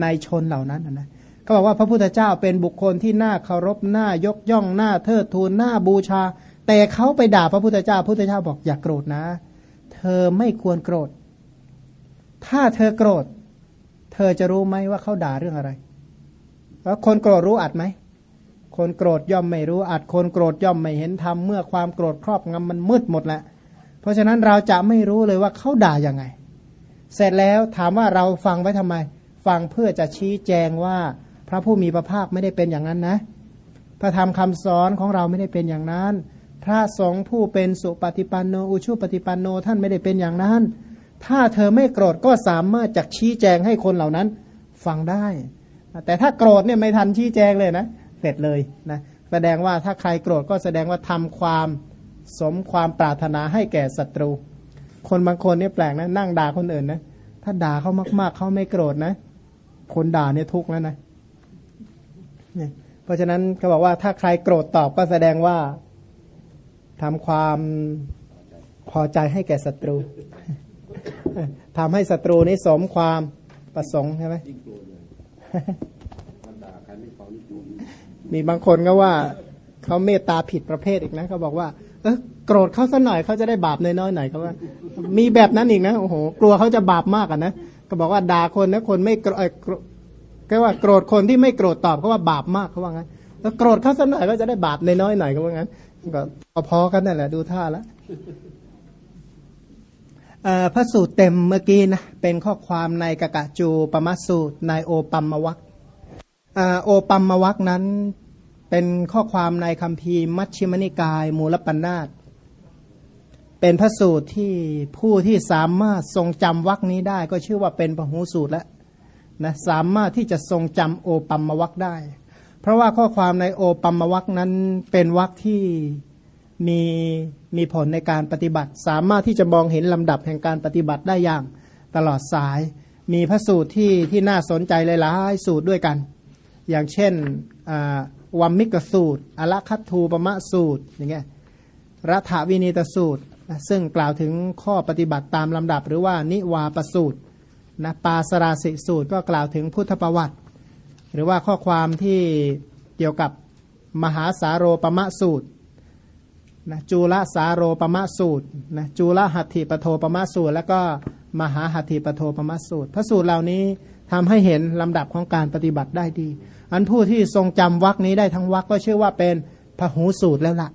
ในชนเหล่านั้นนะ เขาบอกว่าพระพุทธเจ้าเป็นบุคคลที่น่าเคารพน่ายกย่องน่าเทิดทูนน่าบูชา แต่เขาไปด่าพระพุทธเจ้าพระพุทธเจ้าบอกอย่ากโกรธนะ เธอไม่ควรโกรธ ถ้าเธอโกรธ เธอจะรู้ไหมว่าเขาด่าเรื่องอะไรแล้วคนโกรธรู้อัดไหมคนโกรธย่อมไม่รู้อัดคนโกรธย่อมไม่เห็นธรรมเมื่อความโกรธครอบงำมันมืดหมดแล้วเพราะฉะนั้นเราจะไม่รู้เลยว่าเขาด่ายังไง เสร็จแล้วถามว่าเราฟังไว้ทำไม ฟังเพื่อจะชี้แจงว่า พระผู้มีพระภาคไม่ได้เป็นอย่างนั้นนะ พระธรรมคำสอนของเราไม่ได้เป็นอย่างนั้น พระสงฆ์ผู้เป็นสุปฏิปันโนอุชุปฏิปันโนท่านไม่ได้เป็นอย่างนั้น ถ้าเธอไม่โกรธก็สามารถจักชี้แจงให้คนเหล่านั้นฟังได้ แต่ถ้าโกรธเนี่ยไม่ทันชี้แจงเลยนะ เสร็จเลยนะ แสดงว่าถ้าใครโกรธก็แสดงว่าทำความสมความปรารถนาให้แก่ศัตรู คนบางคนเนี่ยแปลกนะ นั่งด่าคนอื่นนะ ถ้าด่าเขามาก ๆเขาไม่โกรธนะ คนด่าเนี่ยทุกข์แล้วนะ เพราะฉะนั้นเขาบอกว่าถ้าใครโกรธตอบก็แสดงว่าทำความพอใจให้แก่ศัตรูทำให้ศัตรูนี้สมความประสงค์ใช่ไหมมีบางคนก็ว่าเขาเมตตาผิดประเภทอีกนะเขาบอกว่า เออโกรธเขาสักหน่อยเขาจะได้บาปน้อยๆหน่อยเขาว่า มีแบบนั้นอีกนะโอ้โห กลัวเขาจะบาปมากอะนะก็บอกว่าด่าคนนะคนไม่โก็ว่าโกรธคนที่ไม่โกรธตอบเขาว่าบาปมากเขาว่างั้นแล้วโกรธเขาสักหน่อยก็จะได้บาปในน้อยหน่อยเขาว่างั้นก็พอกันนั่นแหละดูท่าล้วพระสูตรเต็มเมื่อกี้นะเป็นข้อความในกะกะจูปมัสูตรในโอปัมมวัคโอปัมมวัคนั้นเป็นข้อความในคัมภีร์มัชชิมนิกาย มูลปัญนาตเป็นพระสูตรที่ผู้ที่สามารถทรงจำวักนี้ได้ ก็ชื่อว่าเป็นพหูสูตรแล้ว นะสามารถที่จะทรงจำโอปัมมวักได้ เพราะว่าข้อความในโอปัมมวักนั้นเป็นวักที่มีมีผลในการปฏิบัติ สามารถที่จะมองเห็นลำดับแห่งการปฏิบัติได้อย่างตลอดสาย มีพระสูตรที่ที่น่าสนใจหลายๆสูตรด้วยกัน อย่างเช่นวัมมิกสูตรอละคัตทูปมะสูตรอย่างเงี้ยรัฐวินิตสูตร ซึ่งกล่าวถึงข้อปฏิบัติตามลำดับหรือว่านิวาประสูตร นะปาสราสิสูตรก็กล่าวถึงพุทธประวัติ หรือว่าข้อความที่เกี่ยวกับมหาสาโรปมะสูตรนะจูลสาโรปมะสูตรนะจูลหัตถิปโทปมะสูตร แล้วก็มหาหัตถิปโทปมะสูตร พระสูตรเหล่านี้ทำให้เห็นลำดับของการปฏิบัติได้ดี อันผู้ที่ทรงจำวักนี้ได้ทั้งวักก็ชื่อว่าเป็นพหูสูตรแล้วละ่ะ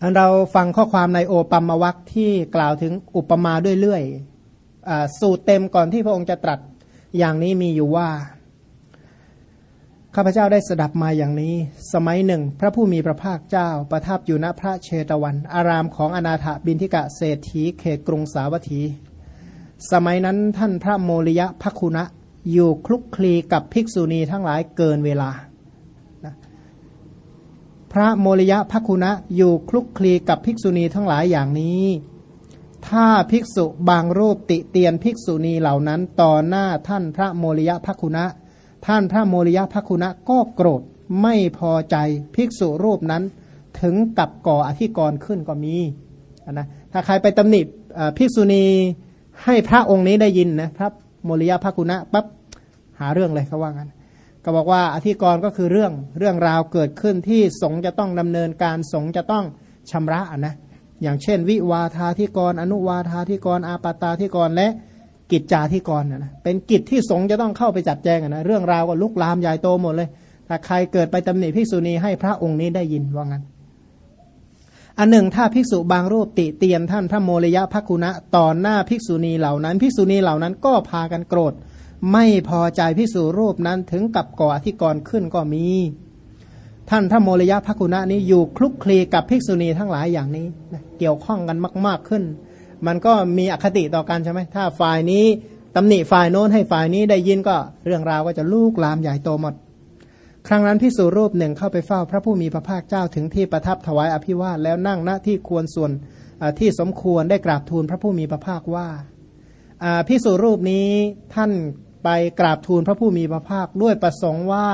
อันเราฟังข้อความในโอปัมมวักที่กล่าวถึงอุปมาด้วยเรื่อย สูตรเต็มก่อนที่พระองค์จะตรัสอย่างนี้มีอยู่ว่า ข้าพเจ้าได้สดับมาอย่างนี้ สมัยหนึ่ง พระผู้มีพระภาคเจ้า ประทับอยู่ณพระเชตวัน อารามของอนาถบินทิกะเศรษฐีเขตกรุงสาวัตถี สมัยนั้นท่านพระโมริยะพัคุณะอยู่คลุกคลีกับภิกษุณีทั้งหลายเกินเวลา พระโมริยะพัคุณะอยู่คลุกคลีกับภิกษุณีทั้งหลายอย่างนี้ ถ้าภิกษุบางรูปติเตียนภิกษุณีเหล่านั้น ต่อหน้าท่านพระโมริยะพัคุณะ ท่านพระโมริยะพัคุณะก็โกรธไม่พอใจภิกษุรูปนั้น ถึงกับก่ออธิกรณ์ขึ้นก็มีนะถ้าใครไปตำหนิภิกษุณีให้พระองค์นี้ได้ยินนะพระโมริยะพัคุณะปั๊บหาเรื่องเลยเขาว่างั้นก็บอกว่าอธิกรณ์ก็คือเรื่องเรื่องราวเกิดขึ้นที่สงจะต้องดำเนินการสงจะต้องชำระนะ อย่างเช่น วิวาทาธิกร อนุวาทาธิกร อาปาตาธิกร และกิจจาธิกรนะเป็นกิจที่สงฆ์จะต้องเข้าไปจัดแจงนะเรื่องราวก็ลุกลามใหญ่โตหมดเลยถ้าใครเกิดไปตำหนิภิกษุณีให้พระองค์นี้ได้ยินว่างั้น อันหนึ่งถ้าภิกษุบางรูปติเตียนท่านพระโมรยะพักุณะต่อหน้าภิกษุณีเหล่านั้น ภิกษุณีเหล่านั้นก็พากันโกรธ ไม่พอใจภิกษุรูปนั้นถึงกับก่ออธิกรณ์ขึ้นก็มี ท่านพระโมรยะพักุณะนี้อยู่คลุกคลีกับภิกษุณีทั้งหลายอย่างนี้เกี่ยวข้องกันมาก ๆขึ้น มันก็มีอคติต่อกันใช่ไหมถ้าฝ่ายนี้ตำหนิฝ่ายโน้นให้ฝ่ายนี้ได้ยินก็เรื่องราวก็จะลูกลามใหญ่โตหมด ครั้งนั้นพิสูรรูปหนึ่งเข้าไปเฝ้าพระผู้มีพระภาคเจ้าถึงที่ประทับถวายอภิวาทแล้วนั่งณที่ควรส่วนที่สมควรได้กราบทูลพระผู้มีพระภาคว่าพิสูรรูปนี้ท่านไปกราบทูลพระผู้มีพระภาคด้วยประสงค์ว่า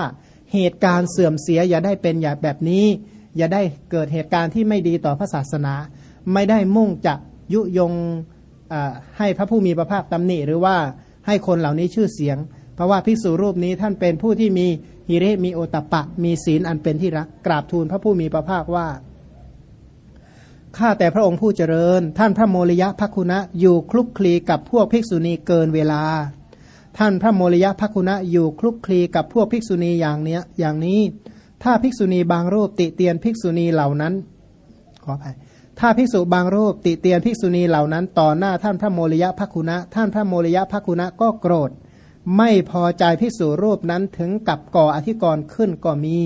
เหตุการณ์เสื่อมเสียอย่าได้เป็นอย่างแบบนี้ อย่าได้เกิดเหตุการณ์ที่ไม่ดีต่อพระศาสนา ไม่ได้มุ่งจะยุยงให้พระผู้มีพระภาคตำหนิหรือว่าให้คนเหล่านี้ชื่อเสียง เพราะว่าภิกษุรูปนี้ท่านเป็นผู้ที่มีฮิเรมีโอตปะ มีศีลอันเป็นที่รักกราบทูลพระผู้มีพระภาคว่าข้าแต่พระองค์ผู้เจริญ ท่านพระโมริยะพักุณะอยู่คลุกคลีกับพวกภิกษุณีเกินเวลา ท่านพระโมริยะพักุณะอยู่คลุกคลีกับพวกภิกษุณีอย่างเนี้ยอย่างนี้ ถ้าภิกษุณีบางรูปติเตียนภิกษุณีเหล่านั้น ขออภัยถ้าภิกษุบางรูปติเตียนภิกษุณีเหล่านั้น ต่อหน้าท่านพระโมริยะพักุณะ ท่านพระโมริยะพักุณะก็โกรธ ไม่พอใจภิกษุรูปนั้นถึงกับก่ออธิกรณ์ขึ้นก็มี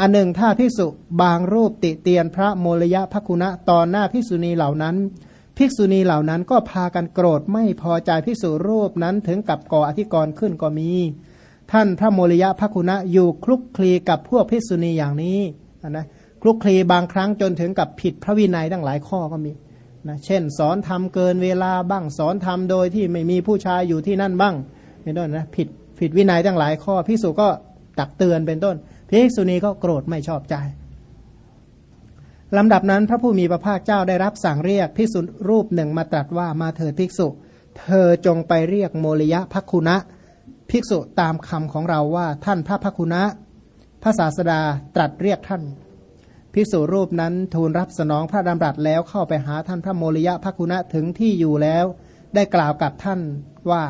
อันหนึ่งถ้าภิกษุบางรูปติเตียนพระโมริยะพักุณะต่อหน้าภิกษุณีเหล่านั้น ภิกษุณีเหล่านั้นก็พากันโกรธไม่พอใจภิกษุรูปนั้นถึงกับก่ออธิกรณ์ขึ้นก็มี ท่านพระโมริยะพักุณะอยู่คลุกคลีกับพวกภิกษุณีอย่างนี้นะคลุกคลีบางครั้งจนถึงกับผิดพระวินัยตั้งหลายข้อก็มีนะเช่น สอนทำเกินเวลาบ้างสอนทำโดยที่ไม่มีผู้ชายอยู่ที่นั่นบ้างเป็นต้นนะผิดผิดวินัยตั้งหลายข้อพิสุก็ตักเตือนเป็นต้นพิสุนีก็โกรธไม่ชอบใจ ลำดับนั้นพระผู้มีพระภาคเจ้าได้รับสั่งเรียกพิสุรูปหนึ่งมาตรัสว่ามาเถิดภิกษุ เธอจงไปเรียกโมริยะพักคุณะ ภิกษุตามคำของเราว่าท่านพระพักคุณะ พระศาสดาตรัสเรียกท่านพิสุรูปนั้นทูลรับสนองพระดำรัสแล้วเข้าไปหาท่านพระโมริยะพักคุณะถึงที่อยู่แล้ว ได้กล่าวกับท่านว่า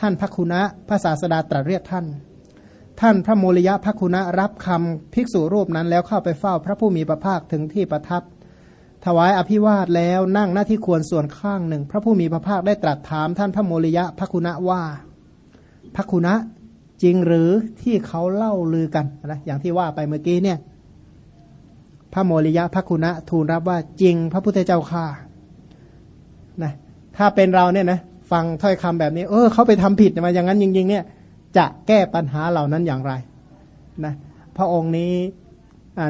ท่านพักคุณะพระศาสดาตรัสเรียกท่าน ท่านพระโมริยะพักคุณะรับคำภิกษุรูปนั้นแล้วเข้าไปเฝ้าพระผู้มีพระภาคถึงที่ประทับ ถวายอภิวาทแล้วนั่งหน้าที่ควรส่วนข้างหนึ่ง พระผู้มีพระภาคได้ตรัสถามท่านพระโมริยะพักคุณะว่าพักคุณะจริงหรือที่เขาเล่าลือกันนะอย่างที่ว่าไปเมื่อกี้เนี่ย พระโมริยะพระคุณะทูลรับว่าจริงพระพุทธเจ้าข้านะถ้าเป็นเราเนี่ยนะฟังถ้อยคำแบบนี้ เออเขาไปทำผิดมาอย่างนั้นจริงๆเนี่ย จะแก้ปัญหาเหล่านั้นอย่างไรนะพระองค์นี้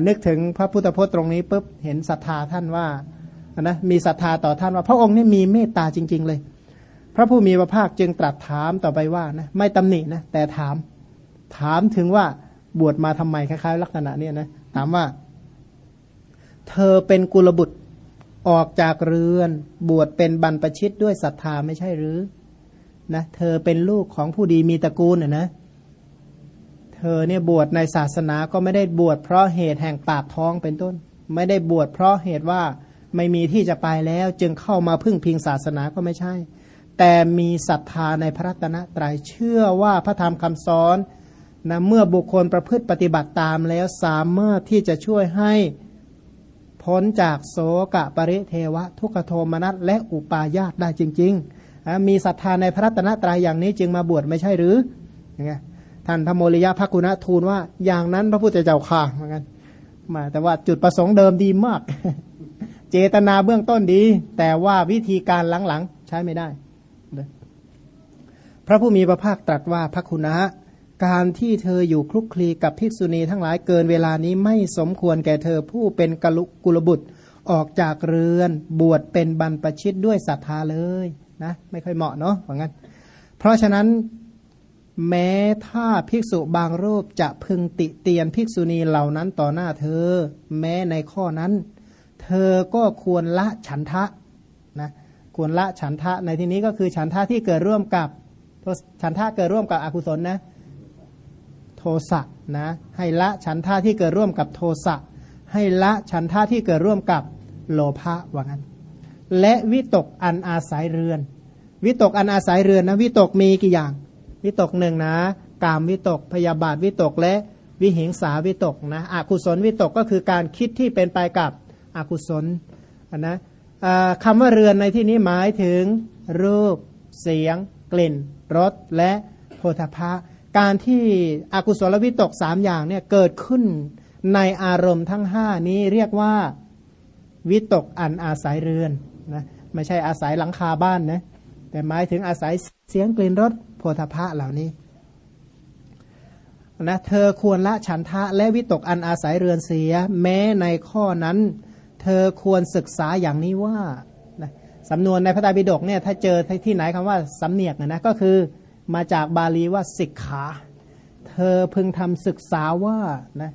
นึกถึงพระพุทธพจน์ตรงนี้ปุ๊บเห็นศรัทธาท่านว่านะมีศรัทธาต่อท่านว่า พระองค์นี่มีเมตตาจริง ๆ เลย พระผู้มีพระภาคจึงตรัสถามต่อไปว่านะไม่ตำหนินะแต่ถาม ถามถึงว่าบวชมาทำไมคล้ายๆ ลักษณะเนี้ยนะถามว่า เธอเป็นกุลบุตรออกจากเรือน บวชเป็นบรรพชิตด้วยศรัทธาไม่ใช่หรือ นะเธอเป็นลูกของผู้ดีมีตระกูลนะนะเธอเนี่ยบวชในศาสนาก็ไม่ได้บวชเพราะเหตุแห่งปากท้องเป็นต้น ไม่ได้บวชเพราะเหตุว่าไม่มีที่จะไปแล้ว จึงเข้ามาพึ่งพิงศาสนาก็ไม่ใช่ แต่มีศรัทธาในพระรัตนตรยัยเชื่อว่าพระธรรมคำสอนนะเมื่อบุคคลประพฤติปฏิบัติตามแล้วสามารถที่จะช่วยให้พ้นจากโสกะปริเทวะ ทุกขโทมนัสและอุปาญาตได้จริง ๆ มีศรัทธาในพระรัตนตรัยอย่างนี้จึงมาบวชไม่ใช่หรือยังไงท่านพระโมริยะพระกุณทูลว่าอย่างนั้นพระพุทธเจ้าข่าเหมือนกันมาแต่ว่าจุดประสงค์เดิมดีมาก เจตนาเบื้องต้นดี แต่ว่าวิธีการหลังๆ ใช้ไม่ได้ พระผู้มีพระภาคตรัสว่าพระคุณะการที่เธออยู่คลุกคลีกับภิกษุณีทั้งหลายเกินเวลานี้ไม่สมควรแก่เธอผู้เป็นกลุกุลบุตรออกจากเรือนบวชเป็นบรรพชิตด้วยศรัทธาเลย นะไม่ค่อยเหมาะเนาะว่างั้น เพราะฉะนั้นแม้ถ้าภิกษุบางรูปจะพึงติเตียนภิกษุณีเหล่านั้นต่อหน้าเธอ แม้ในข้อนั้น เธอก็ควรละฉันทะนะควรละฉันทะในที่นี้ก็คือฉันทะที่เกิดร่วมกับฉันทะเกิดร่วมกับอกุศลนะโทสะนะให้ละฉันทะที่เกิดร่วมกับโทสะให้ละฉันทะที่เกิดร่วมกับโลภะว่างั้น และวิตกอันอาศัยเรือน วิตกอันอาศัยเรือนนะวิตกมีกี่อย่าง วิตกหนึ่งนะ กามวิตกพยาบาทวิตกและวิหิงสาวิตกนะอกุศลวิตกก็คือการคิดที่เป็นไปกับอกุศลนะคำว่าเรือนในที่นี้หมายถึง รูป เสียง กลิ่นรสและโพธพะการที่อกุศลวิตกสามอย่างเนี่ยเกิดขึ้นในอารมณ์ทั้งห้านี้เรียกว่า วิตกอันอาศัยเรือน นะไม่ใช่อาศัยหลังคาบ้านนะแต่หมายถึงอาศัยเสียงกลิ่นรสโพธพะเหล่านี้นะเธอควรละฉันทะและวิตกอันอาศัยเรือนเสีย แม้ในข้อนั้น เธอควรศึกษาอย่างนี้ว่านะสำนวนในพระไตรปิฎกเนี่ยถ้าเจอที่ไหนคำว่าสำเนียกนะก็คือมาจากบาลีว่าสิกขา เธอพึงทำศึกษาว่านะ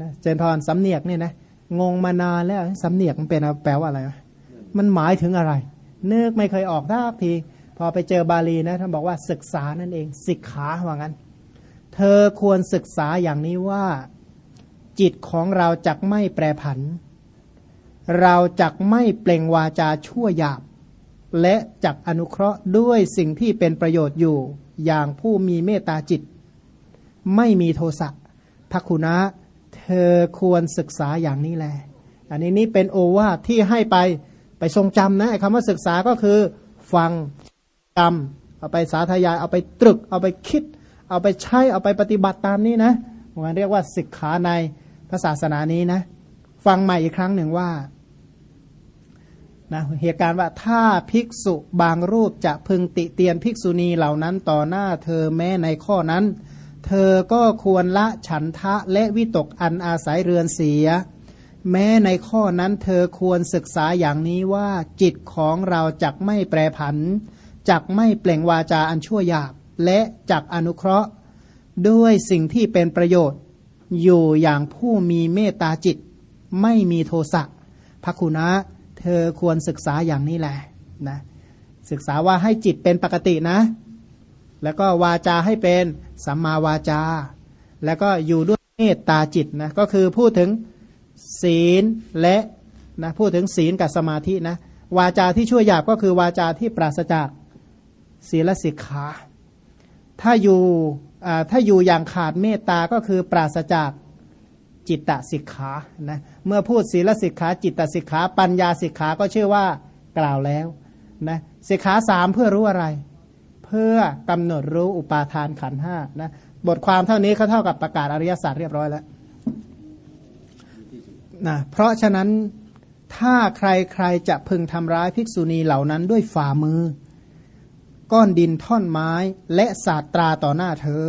นะเจนพรสำเนียกเนี่ยนะงงมานานแล้วสำเนียกมันเป็นแปลว่าอะไร มันหมายถึงอะไรนึกไม่เคยออกทักที พอไปเจอบาลีนะท่านบอกว่าศึกษานั่นเองสิกขาว่างั้น เธอควรศึกษาอย่างนี้ว่า จิตของเราจักไม่แปรผัน เราจักไม่เปล่งวาจาชั่วหยาบ และจักอนุเคราะห์ด้วยสิ่งที่เป็นประโยชน์อยู่อย่างผู้มีเมตตาจิต ไม่มีโทสะพักคุณะ เธอควรศึกษาอย่างนี้แหละอันนี้นี่เป็นโอวาทที่ให้ไป ไปทรงจำนะคำว่าศึกษาก็คือฟังจำเอาไปสาธยาย เอาไปตรึก เอาไปคิด เอาไปใช้ เอาไปปฏิบัติตามนี้นะมันเรียกว่าศิกขาในพระศาสนานี้นะ ฟังใหม่อีกครั้งหนึ่งว่านะเหตุการณ์ว่าถ้าภิกษุบางรูปจะพึงติเตียนภิกษุณีเหล่านั้นต่อหน้าเธอแม้ในข้อนั้น เธอก็ควรละฉันทะและวิตกอันอาศัยเรือนเสีย แม้ในข้อนั้นเธอควรศึกษาอย่างนี้ว่าจิตของเราจักไม่แปรผันจักไม่เปล่งวาจาอันชั่วหยาบ และจักอนุเคราะห์ ด้วยสิ่งที่เป็นประโยชน์ อยู่อย่างผู้มีเมตตาจิต ไม่มีโทสะพระคุณะเธอควรศึกษาอย่างนี้แหละนะศึกษาว่าให้จิตเป็นปกตินะ แล้วก็วาจาให้เป็นสัมมาวาจา แล้วก็อยู่ด้วยเมตตาจิตนะก็คือพูดถึง ศีลและนะพูดถึงศีลกับสมาธินะวาจาที่ชั่วหยาบก็คือวาจาที่ปราศจากศีลสิกขาถ้าอยู่ถ้าอยู่อย่างขาดเมตตาก็คือปราศจากจิตตสิกขานะเมื่อพูดศีลสิกขา จิตตสิกขาปัญญาสิกขาก็ชื่อว่ากล่าวแล้วนะสิกขาสามเพื่อรู้อะไร เพื่อกำหนดรู้อุปาทานขันห้านะบทความเท่านี้เขาเท่ากับประกาศอริยสัจเรียบร้อยแล้ว นะเพราะฉะนั้นถ้าใครใครจะพึงทำร้ายภิกษุณีเหล่านั้นด้วยฝ่ามือ ก้อนดินท่อนไม้และศาสตราต่อหน้าเธอ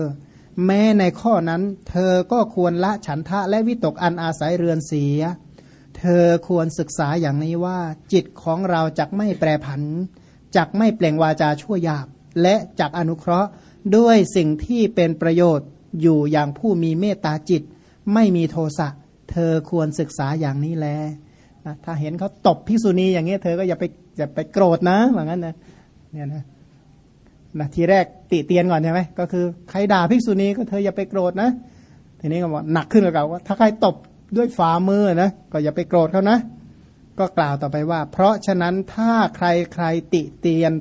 แม้ในข้อนั้น เธอก็ควรละฉันทะและวิตกอันอาศัยเรือนเสีย เธอควรศึกษาอย่างนี้ว่า จิตของเราจะไม่แปรผันจักไม่เปล่งวาจาชั่วหยาบ และจักอนุเคราะห์ด้วยสิ่งที่เป็นประโยชน์อยู่อย่างผู้มีเมตตาจิต ไม่มีโทสะ เธอควรศึกษาอย่างนี้แลนะถ้าเห็นเขาตบพิษุณีอย่างเงี้ยเธอก็อย่าไปอย่าไปโกรธนะเหมือนกันนะเนี่ยนะนะทีแรกติเตียนก่อนใช่ไหมก็คือใครด่าภิกษุณีก็เธออย่าไปโกรธนะ ทีนี้ก็บอกหนักขึ้นกับว่า ถ้าใครตบด้วยฝ่ามือนะก็อย่าไปโกรธเขานะ ก็กล่าวต่อไปว่า เพราะฉะนั้นถ้าใครใครติเตียน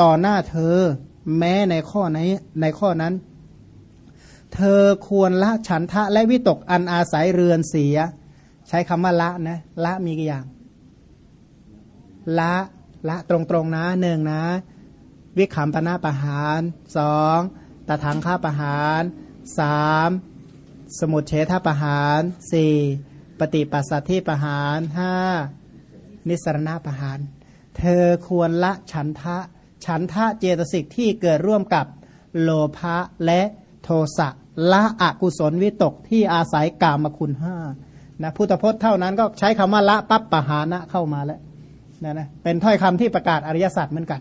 ต่อหน้าเธอ แม้ในข้อในในข้อนั้น เธอควรละฉันทะและวิตกอันอาศัยเรือนเสีย ใช้คำว่าละนะละมีกี่อย่าง ละละตรงๆนะหนึ่งนะ วิขำปนาประหารสองตถังค่าประหารสามสมุดเฉทประหารสี่ปฏิปัสสัทธิประหารห้านิสรณประหาร เธอควรละฉันทะ ฉันทะเจตสิกที่เกิดร่วมกับโลภะและ โทสะละอกุศลวิตกที่อาศัยกามคุณห้านะพุทธพจน์เท่านั้นก็ใช้คำว่าละปั๊บปะหานะเข้ามาแล้วนะนะเป็นถ้อยคำที่ประกาศอริยสัจเหมือนกัน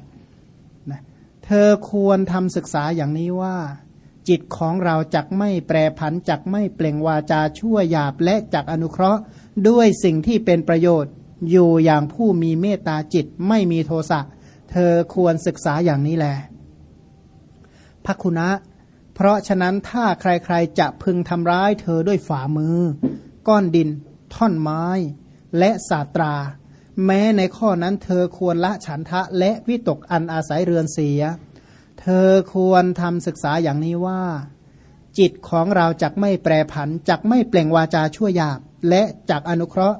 นะเธอควรทำศึกษาอย่างนี้ว่า จิตของเราจักไม่แปรผันจักไม่เปล่งวาจาชั่วหยาบและจักอนุเคราะห์ด้วยสิ่งที่เป็นประโยชน์อยู่อย่างผู้มีเมตตาจิตไม่มีโทสะเธอควรศึกษาอย่างนี้แหละพักคุณะ เพราะฉะนั้นถ้าใครๆจะพึงทำร้ายเธอด้วยฝ่ามือ ก้อนดิน ท่อนไม้ และสาตรา แม้ในข้อนั้นเธอควรละฉันทะและวิตกอันอาศัยเรือนเสีย เธอควรทำศึกษาอย่างนี้ว่า จิตของเราจักไม่แปรผันจักไม่เปล่งวาจาชั่วหยาบ และจักอนุเคราะห์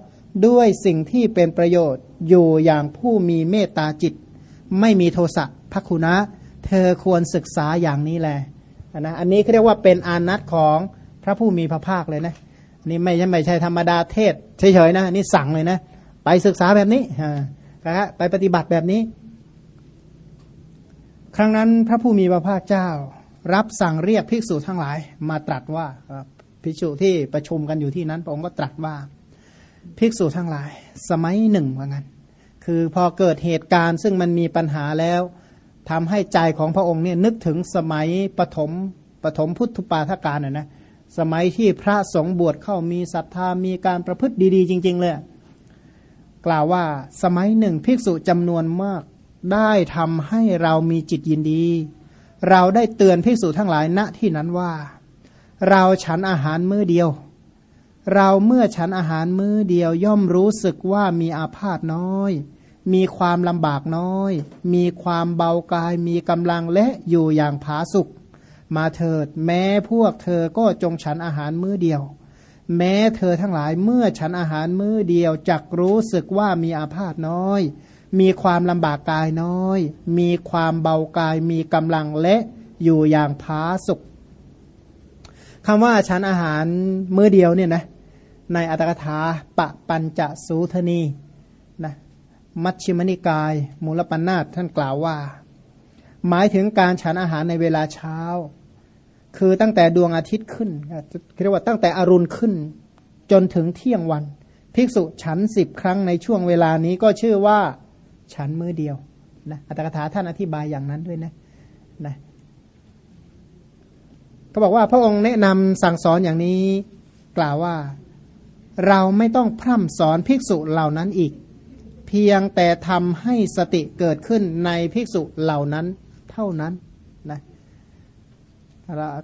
ด้วยสิ่งที่เป็นประโยชน์อยู่อย่างผู้มีเมตตาจิต ไม่มีโทสะพักคุณะ เธอควรศึกษาอย่างนี้แหละ นะอันนี้เขาเรียกว่าเป็นอานัตของพระผู้มีพระภาคเลยนะนี่ไม่ใช่ไม่ใช่ธรรมดาเทศเฉยๆนะนี่สั่งเลยนะไปศึกษาแบบนี้อ่าไปปฏิบัติแบบนี้ ครั้งนั้นพระผู้มีพระภาคเจ้า รับสั่งเรียกภิกษุทั้งหลาย มาตรัสว่าภิกษุที่ประชุมกันอยู่ที่นั้นพระองค์ก็ตรัสว่าภิกษุทั้งหลาย สมัยหนึ่งว่างั้น คือพอเกิดเหตุการณ์ซึ่งมันมีปัญหาแล้ว ทำให้ใจของพระองค์เนี่ยนึกถึงสมัยปฐมปฐมพุทธปาทการน่ะนะสมัยที่พระสงฆ์บวชเข้ามีศรัทธามีการประพฤติดี ๆ จริง ๆ เลย กล่าวว่าสมัยหนึ่งภิกษุจำนวนมากได้ทำให้เรามีจิตยินดี เราได้เตือนภิกษุทั้งหลายณที่นั้นว่า เราฉันอาหารมื้อเดียว เราเมื่อฉันอาหารมื้อเดียวย่อมรู้สึกว่ามีอาพาธน้อย มีความลำบากน้อย มีความเบากาย มีกำลังและอยู่อย่างผาสุกมาเถิด แม้พวกเธอก็จงฉันอาหารมื้อเดียว แม้เธอทั้งหลายเมื่อฉันอาหารมื้อเดียวจักรู้สึกว่ามีอาพาธน้อย มีความลำบากกายน้อย มีความเบากาย มีกำลังและอยู่อย่างผาสุกคำว่าฉันอาหารมื้อเดียวเนี่ยนะในอัตถกถาปะปัญจสูทนี มัชฌิมนิกาย มูลปัญนาตท่านกล่าวว่า หมายถึงการฉันอาหารในเวลาเช้า คือตั้งแต่ดวงอาทิตย์ขึ้นเรียกว่าตั้งแต่อรุณขึ้น จนถึงเที่ยงวัน ภิกษุฉันสิบครั้งในช่วงเวลานี้ก็ชื่อว่าฉันมือเดียวนะอัตถกถาท่านอธิบายอย่างนั้นด้วยนะนะก็บอกว่าพระองค์แนะนำสั่งสอนอย่างนี้กล่าวว่า เราไม่ต้องพร่ำสอนภิกษุเหล่านั้นอีก เพียงแต่ทำให้สติเกิดขึ้นในภิกษุเหล่านั้นเท่านั้นนะ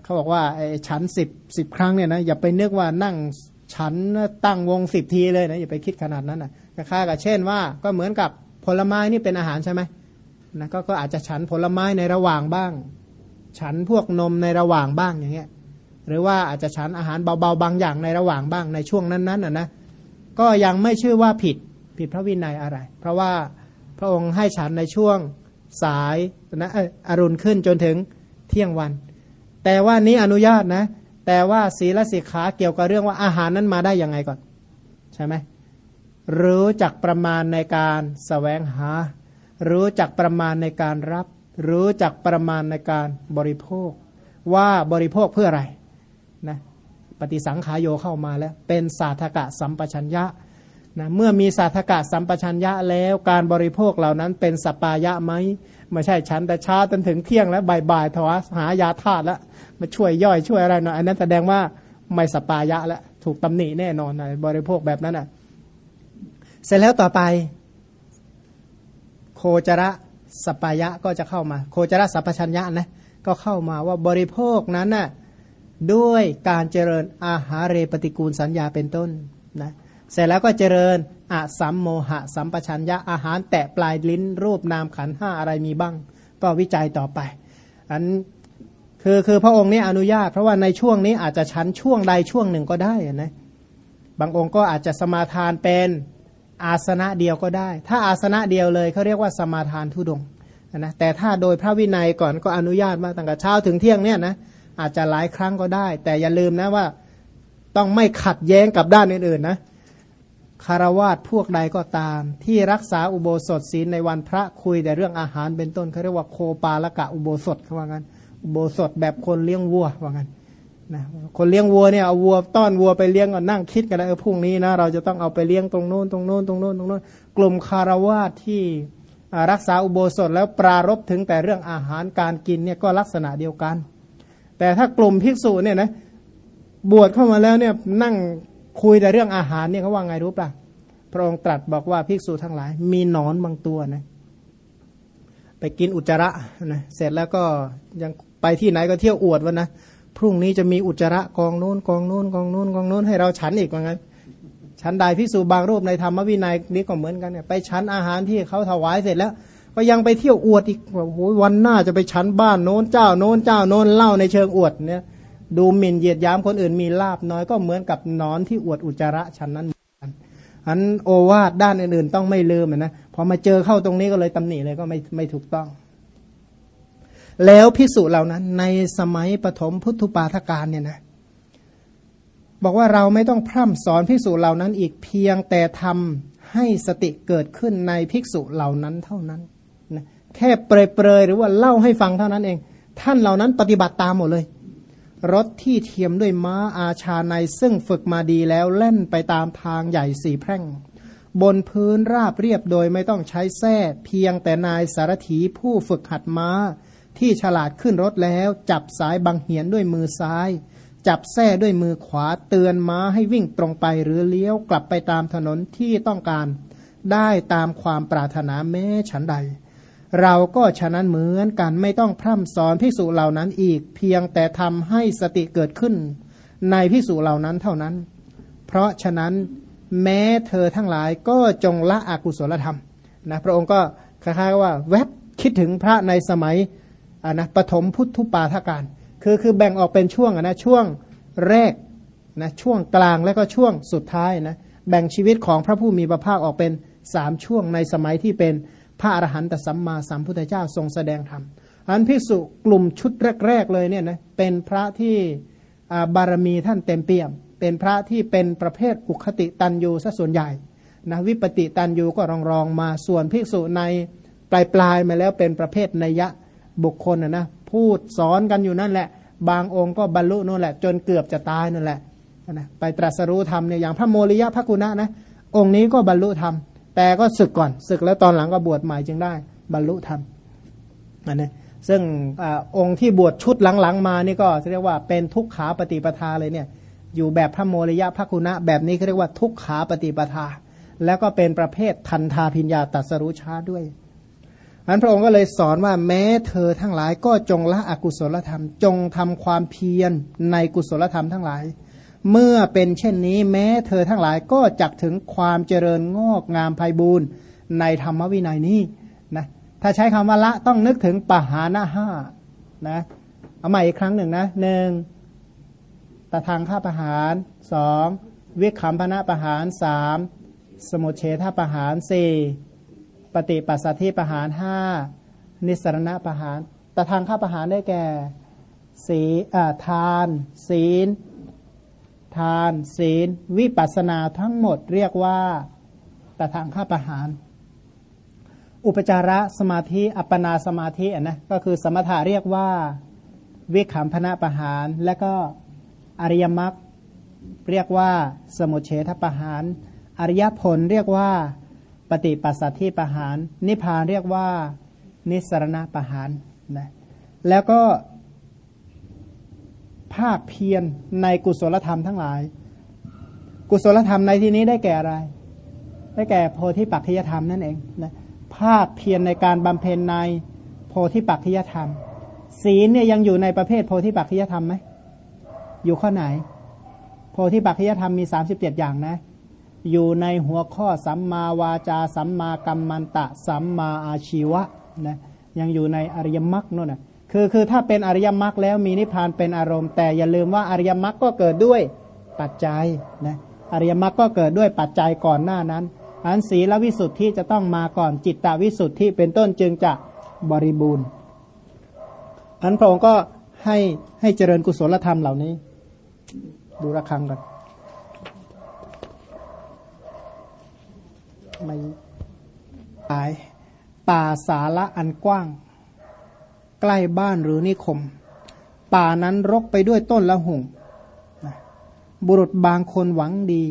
เขาบอกว่าไอ้ฉันสิบสิบครั้งเนี่ยนะอย่าไปนึกว่านั่งฉันตั้งวงสิบทีเลยนะอย่าไปคิดขนาดนั้นนะคล้ากับเช่นว่าก็เหมือนกับผลไม้นี่เป็นอาหารใช่ไหมนะกก็อาจจะฉันผลไม้ในระหว่างบ้าง ฉันพวกนมในระหว่างบ้างอย่างเงี้ยหรือว่าอาจจะฉันอาหารเบาๆบางอย่างในระหว่างบ้างในช่วงนั้นๆนะนะก็ยังไม่ชื่อว่าผิด ผิดพระวินัยอะไร เพราะว่าพระองค์ให้ฉันในช่วงสายนะอรุณขึ้นจนถึงเที่ยงวัน แต่ว่านี้อนุญาตนะ แต่ว่าศีลสิกขาเกี่ยวกับเรื่องว่าอาหารนั้นมาได้ยังไงก่อน ใช่ไหมรู้จักประมาณในการสแสวงหา รู้จักประมาณในการรับ รู้จักประมาณในการบริโภค ว่าบริโภคเพื่ออะไรนะปฏิสังขายโยเข้ามาแล้ว เป็นสาธกะสัมปชัญญะ นะเมื่อมีสาธกะสัมปชัญญะแล้วการบริโภคเหล่านั้นเป็นสปายะไหมไม่ใช่ฉันแต่เช้าจนถึงเที่ยงแล้วบ่ายๆทวหายาธาตุแล้วมาช่วยย่อยช่วยอะไรหน่อยอันนั้นแสดงว่าไม่สปายะแล้วถูกตำหนิแน่นอนนะบริโภคแบบนั้นอะ เสร็จแล้วต่อไป โคจระสปายะก็จะเข้ามา โคจระสัพพัญญะนะก็เข้ามาว่าบริโภคนั้นน่ะด้วยการเจริญอาหารเรปฏิกูลสัญญาเป็นต้นนะ เสร็จแล้วก็เจริญอะสัมโมหะ สัมปชัญญะอาหารแตะปลายลิ้น รูปนามขันห้าอะไรมีบ้าง ก็วิจัยต่อไป อันคือคือพระองค์นี้อนุญาต เพราะว่าในช่วงนี้อาจจะชั้นช่วงใดช่วงหนึ่งก็ได้นะบางองค์ก็อาจจะสมาทานเป็นอาสนะเดียวก็ได้ ถ้าอาสนะเดียวเลยเขาเรียกว่าสมาทานทุดงนะแต่ถ้าโดยพระวินัยก่อนก็อนุญาตมาตั้งแต่เช้าถึงเที่ยงเนี่ยนะอาจจะหลายครั้งก็ได้ แต่อย่าลืมนะว่าต้องไม่ขัดแย้งกับด้านอื่นๆนะ คารวาสพวกใดก็ตาม ที่รักษาอุโบสถศีลในวันพระคุยแต่เรื่องอาหารเป็นต้นเขาเรียกว่าโคปาละกะอุโบสถเขาว่างั้น อุโบสถแบบคนเลี้ยงวัวว่างั้นนะคนเลี้ยงวัวเนี่ยเอาวัวต้อนวัวไปเลี้ยงก็นั่งคิดกันแล้วเออพรุ่งนี้นะเราจะต้องเอาไปเลี้ยงตรงโน้นตรงโน้นตรงโน้นตรงโน้นกลุ่มคารวาสที่รักษาอุโบสถแล้วปรารบถึงแต่เรื่องอาหารการกินเนี่ยก็ลักษณะเดียวกัน แต่ถ้ากลุ่มภิกษุเนี่ยนะบวชเข้ามาแล้วเนี่ยนั่ง คุยแต่เรื่องอาหารเนี่ยเขาว่าไงรู้ปะพระองค์ตรัสบอกว่าภิกษุทั้งหลาย มีหนอนบางตัวนะ ไปกินอุจจาระนะเสร็จแล้วก็ยังไปที่ไหนก็เที่ยวอวดว่านะพรุ่งนี้จะมีอุจจาระกองโน้นกองโน้นกองโน้นกองโน้นให้เราฉันอีกว่างั้นฉันใดพิสูจบางรูปในธรรมวินัยนี้ก็เหมือนกันเนี่ยไปฉันอาหารที่เขาถวายเสร็จแล้ว ก็ยังไปเที่ยวอวดอีกว่าโอ้ยวันหน้าจะไปฉันบ้านโน้นเจ้าโน้นเจ้าโน้นเล่าในเชิงอวดเนี่ย ดูหมิ่นเหยียดย้ำคนอื่นมีลาบน้อยก็เหมือนกับนอนที่อวดอุจาระฉันนั้นอันโอวาทด้านอื่นๆ ต้องไม่ลืมนะพอมาเจอเข้าตรงนี้ก็เลยตำหนิเลยก็ไม่ไม่ถูกต้อง แล้วพิสูจเหล่านั้น ในสมัยปฐมพุทธุปาทการเนี่ยนะ บอกว่าเราไม่ต้องพร่ำสอนภิกษุเหล่านั้นอีกเพียงแต่ทำให้สติเกิดขึ้นในภิกษุเหล่านั้นเท่านั้นนะแค่เปรยๆหรือว่าเล่าให้ฟังเท่านั้นเอง ท่านเหล่านั้นปฏิบัติตามหมดเลย รถที่เทียมด้วยม้าอาชาในซึ่งฝึกมาดีแล้วเล่นไปตามทางใหญ่สี่แพร่ง บนพื้นราบเรียบโดยไม่ต้องใช้แส้เพียงแต่นายสารถีผู้ฝึกหัดม้า ที่ฉลาดขึ้นรถแล้วจับสายบังเหียนด้วยมือซ้าย จับแส้ด้วยมือขวาเตือนม้าให้วิ่งตรงไปหรือเลี้ยวกลับไปตามถนนที่ต้องการ ได้ตามความปรารถนาแม้ฉันใด เราก็ฉะนั้นเหมือนกันไม่ต้องพร่ำสอนพิสูจเหล่านั้นอีก เพียงแต่ทำให้สติเกิดขึ้น ในพิสูจเหล่านั้นเท่านั้น เพราะฉะนั้นแม้เธอทั้งหลายก็จงละอกุศลธรรมนะพระองค์ก็คล้ายๆว่าแวบคิดถึงพระในสมัยนะปฐมพุทธุปาทการ คือคือแบ่งออกเป็นช่วงนะช่วงแรกนะช่วงกลางและก็ช่วงสุดท้ายนะแบ่งชีวิตของพระผู้มีพระภาคออกเป็นสามช่วงในสมัยที่เป็น พระอรหันตสัมมาสัมพุทธเจ้าทรงแสดงธรรมอันพิสุกลุ่มชุดแรก ๆ เลยเนี่ยนะเป็นพระที่บารมีท่านเต็มเปี่ยม เป็นพระที่เป็นประเภทอุคติตันยูซะส่วนใหญ่นะวิปติตันยูก็รองรองมาส่วนภิกษุในปลายปลายมาแล้วเป็นประเภทนัยยะบุคคลนะนะพูดสอนกันอยู่นั่นแหละ บางองค์ก็บรรลุนั่นแหละ จนเกือบจะตายนั่นแหละนะไปตรัสรู้ธรรมเนี่ยอย่างพระโมริยะพระกุณะนะองค์นี้ก็บรรลุธรรม แต่ก็ศึกก่อนศึกแล้วตอนหลังก็บวชใหม่จึงได้ บรรลุธรรมอันนี้ซึ่งอองค์ที่บวชชุดหลังๆมานี่ก็เรียกว่าเป็นทุกขาปฏิปทาเลยเนี่ยอยู่แบบพระโมริยะพระกุณะแบบนี้เขาเรียกว่าทุกขาปฏิปทา แล้วก็เป็นประเภททันทาพิญญาตัสรู้ชาด้วยอันพระองค์ก็เลยสอนว่าแม้เธอทั้งหลายก็จงละอกุศลธรรม จงทำความเพียรในกุศลธรรมทั้งหลาย เมื่อเป็นเช่นนี้แม้เธอทั้งหลายก็จักถึงความเจริญงอกงามไพบูรณ์ในธรรมวินัยนี้นะถ้าใช้คำว่าละต้องนึกถึงปหานะห้านะเอาใหม่อีกครั้งหนึ่งนะหนึ่งตะทางข้าประหารสองวิคัมพนะประหารสามสมุเฉทประหารสี่ปฏิปัสสธิประหารห้านิสรณะประหารตะทางข้าประหารได้แก่ สีทาน ศีล ทาน ศีล วิปัสนาทั้งหมดเรียกว่าตะทางข้าประหาร อุปจาระสมาธิ อัปปนาสมาธินะก็คือสมถะเรียกว่าวิขำพนะประหาร และก็อริยมรรคเรียกว่าสมุเฉทประหาร อริยผลเรียกว่าปฏิปัสสัทธิประหาร นิพพานเรียกว่านิสรณประหารนะแล้วก็ ภาคเพียรในกุศลธรรมทั้งหลาย กุศลธรรมในที่นี้ได้แก่อะไร ได้แก่โพธิปัจจยธรรมนั่นเองนะภาคเพียรในการบำเพ็ญในโพธิปัจจยธรรม ศีลเนี่ยยังอยู่ในประเภทโพธิปัจจยธรรมไหมอยู่ข้อไหน โพธิปัจจยธรรมมีสามสิบเจ็ดอย่างนะ อยู่ในหัวข้อสัมมาวาจา สัมมากัมมันตะ สัมมาอาชีวะนะยังอยู่ในอริยมรรคนู่นนะ คือคือถ้าเป็นอริยมรรคแล้วมีนิพพานเป็นอารมณ์ แต่อย่าลืมว่าอริยมรรคก็เกิดด้วยปัจจัยนะอริยมรรคก็เกิดด้วยปัจจัยก่อนหน้านั้นอันศีลวิสุทธิจะต้องมาก่อนจิตตวิสุทธิเป็นต้นจึงจะบริบูรณ์อันพระองค์ก็ให้ให้เจริญกุศลธรรมเหล่านี้ ดูระฆังกันไม่ตายป่าสาระอันกว้าง ใกล้บ้านหรือนิคม ป่านั้นรกไปด้วยต้นละหงบุรุษบางคนหวังดี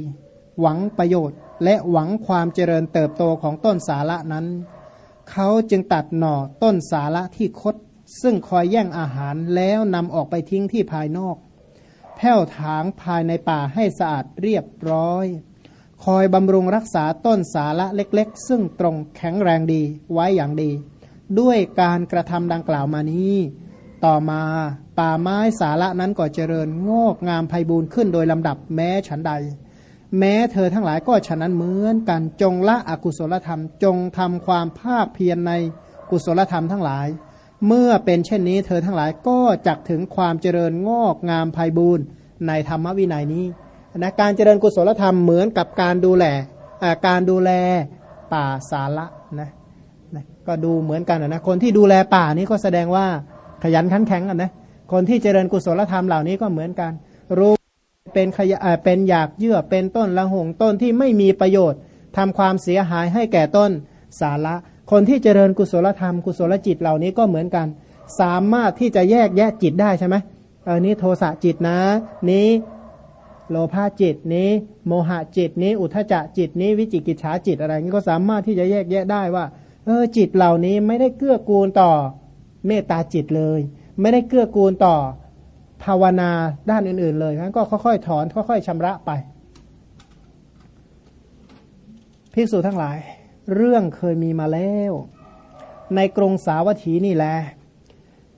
หวังประโยชน์ และหวังความเจริญเติบโตของต้นสาระนั้น เขาจึงตัดหน่อต้นสาระที่คด ซึ่งคอยแย่งอาหารแล้วนำออกไปทิ้งที่ภายนอกแผ้วถางภายในป่าให้สะอาดเรียบร้อย คอยบำรุงรักษาต้นสาระเล็กๆ ซึ่งตรงแข็งแรงดีไว้อย่างดี ด้วยการกระทำดังกล่าวมานี้ ต่อมาป่าไม้สาระนั้นก็เจริญงอกงามไพบูรณ์ขึ้นโดยลำดับแม้ฉันใด แม้เธอทั้งหลายก็ฉะนั้นเหมือนกันจงละอกุศลธรรม จงทำความภาคเพียรในกุศลธรรมทั้งหลาย เมื่อเป็นเช่นนี้เธอทั้งหลายก็จักถึงความเจริญงอกงามไพบูรณ์ในธรรมวินัยนี้นะการเจริญกุศลธรรมเหมือนกับการดูแลการดูแลป่าสาระนะนะ ก็ดูเหมือนกันนะคนที่ดูแลป่านี้ก็แสดงว่าขยันขันแข็งกันนะคนที่เจริญกุศลธรรมเหล่านี้ก็เหมือนกัน รู้เป็นขยะเป็นอยากเยื่อเป็นต้นละหงต้นที่ไม่มีประโยชน์ทำความเสียหายให้แก่ต้นสาระ คนที่เจริญกุศลธรรมกุศลจิตเหล่านี้ก็เหมือนกัน สามารถที่จะแยกแยะจิตได้ใช่ไหมเออนี้โทสะจิตนะ นี้โลภะจิตนี้ โมหะจิตนี้ อุทจจะจิตนี้วิจิกิจฉาจิตอะไรนี้ก็สามารถที่จะแยกแยะได้ว่า ออจิตเหล่านี้ไม่ได้เกื้อกูลต่อเมตตาจิตเลย ไม่ได้เกื้อกูลต่อภาวนาด้านอื่น ๆ เลยงั้นก็ค่อยๆถอนค่อยๆชำระไปภิกษุทั้งหลาย เรื่องเคยมีมาแล้ว ในกรงสาวัตถีนี่แหละ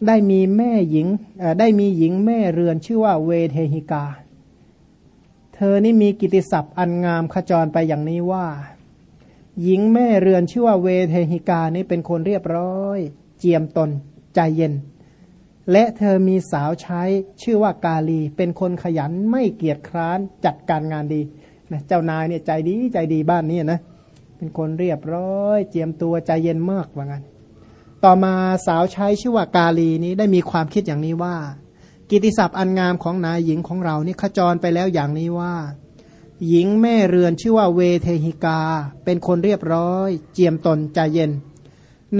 ได้มีแม่หญิงได้มีหญิงแม่เรือนชื่อว่าเวเทหิกา เธอนี่มีกิติศัพท์อันงามขจรไปอย่างนี้ว่า หญิงแม่เรือนชื่อว่าเวเทหิกานี่เป็นคนเรียบร้อย เจียมตน ใจเย็น และเธอมีสาวใช้ชื่อว่ากาลี เป็นคนขยันไม่เกียจคร้านจัดการงานดีนะเจ้านายเนี่ยใจดีใจดีบ้านนี้นะ เป็นคนเรียบร้อย เจียมตัวใจเย็นมากว่างั้น ต่อมาสาวใช้ชื่อว่ากาลีนี้ได้มีความคิดอย่างนี้ว่า กิติศัพท์อันงามของนายหญิงของเรานี่ขจรไปแล้วอย่างนี้ว่า หญิงแม่เรือนชื่อว่าเวเทหิกา เป็นคนเรียบร้อย เจียมตนใจเย็น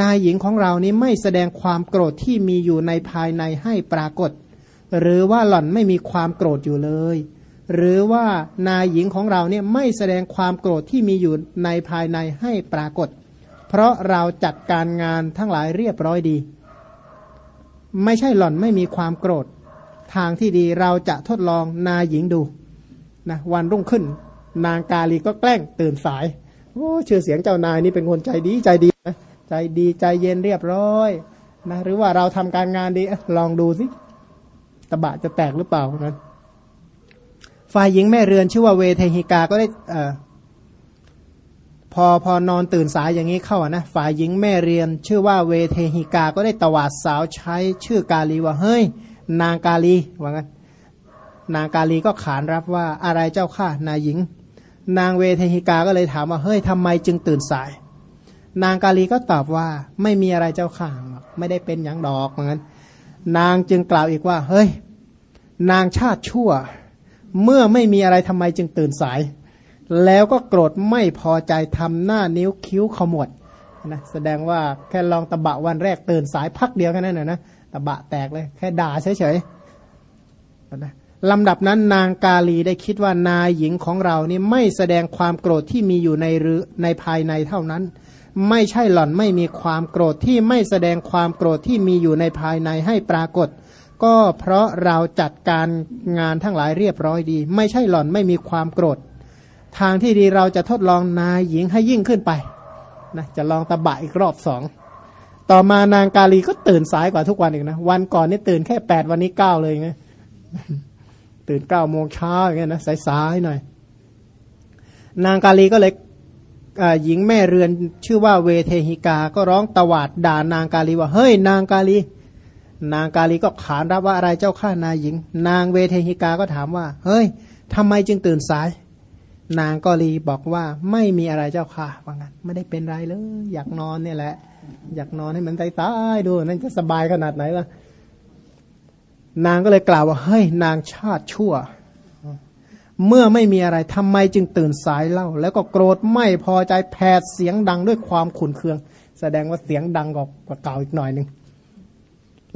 นายหญิงของเรานี้ไม่แสดงความโกรธที่มีอยู่ในภายในให้ปรากฏ หรือว่าหล่อนไม่มีความโกรธอยู่เลย หรือว่านายหญิงของเราเนี่ยไม่แสดงความโกรธที่มีอยู่ในภายในให้ปรากฏ เพราะเราจัดการงานทั้งหลายเรียบร้อยดี ไม่ใช่หล่อนไม่มีความโกรธ ทางที่ดีเราจะทดลองนายหญิงดู นะวันรุ่งขึ้น นางกาลีก็แกล้งตื่นสายโอ้ชื่อเสียงเจ้านายนี่เป็นคนใจดีใจดีนะใจดีใจเย็นเรียบร้อยนะหรือว่าเราทำการงานดีลองดูสิตะบะจะแตกหรือเปล่านั้นฝ่ายหญิงแม่เรือนชื่อว่าเวเทหิกาก็ได้เออพอพอนอนตื่นสายอย่างนี้เข้านะฝ่ายหญิงแม่เรียน ชื่อว่าเวเทหิกาก็ได้ตวาดสาวใช้ชื่อกาลีว่าเฮ้ย นางกาลีว่างั้น นางกาลีก็ขานรับว่าอะไรเจ้าข้านายหญิง นางเวเทหิกาก็เลยถามว่าเฮ้ยทำไมจึงตื่นสาย นางกาลีก็ตอบว่าไม่มีอะไรเจ้าข้าไม่ได้เป็นอย่างดอกเหมือนกันนางจึงกล่าวอีกว่า เฮ้ย นางชาติชั่ว เมื่อไม่มีอะไรทำไมจึงตื่นสาย แล้วก็โกรธไม่พอใจทำหน้านิ้วคิ้วขมวดนะแสดงว่าแค่ลองตะบะวันแรกตื่นสายพักเดียวแค่นั้นนะตะบะแตกเลย แค่ด่าเฉยๆนะ ลำดับนั้นนางกาลีได้คิดว่านายหญิงของเรานี่ไม่แสดงความโกรธที่มีอยู่ในหรือในภายในเท่านั้น ไม่ใช่หล่อนไม่มีความโกรธที่ไม่แสดงความโกรธที่มีอยู่ในภายในให้ปรากฏ ก็เพราะเราจัดการงานทั้งหลายเรียบร้อยดี ไม่ใช่หล่อนไม่มีความโกรธ ทางที่ดีเราจะทดลองนายหญิงให้ยิ่งขึ้นไปนะจะลองตะบะอีกรอบสองต่อมานางกาลีก็ตื่นสายกว่าทุกวันอีกนะวันก่อนนี่ตื่นแค่แปดวันนี้เก้าเลยไง ตื่นเก้าโมงเช้าอย่างเงี้ยนะสายๆหน่อย นางกาลีก็เลยหญิงแม่เรือนชื่อว่าเวเทหิกา ก็ร้องตวาดด่านางกาลีว่า เฮ้ย นางกาลี นางกาลีก็ขานรับว่าอะไรเจ้าข้านายหญิง นางเวเทหิกาก็ถามว่า เฮ้ยทำไมจึงตื่นสาย นางกาลีบอกว่าไม่มีอะไรเจ้าค่ะว่างั้นไม่ได้เป็นไรเลย อยากนอนเนี่ยแหละ อยากนอนให้มันตายตายดูนั่นจะสบายขนาดไหนล่ะ นางก็เลยกล่าวว่าเฮ้ยนางชาติชั่ว เมื่อไม่มีอะไรทำไมจึงตื่นสายเล่า แล้วก็โกรธไม่พอใจแผดเสียงดังด้วยความขุนเคือง แสดงว่าเสียงดังกว่าเก่าอีกหน่อยหนึ่ง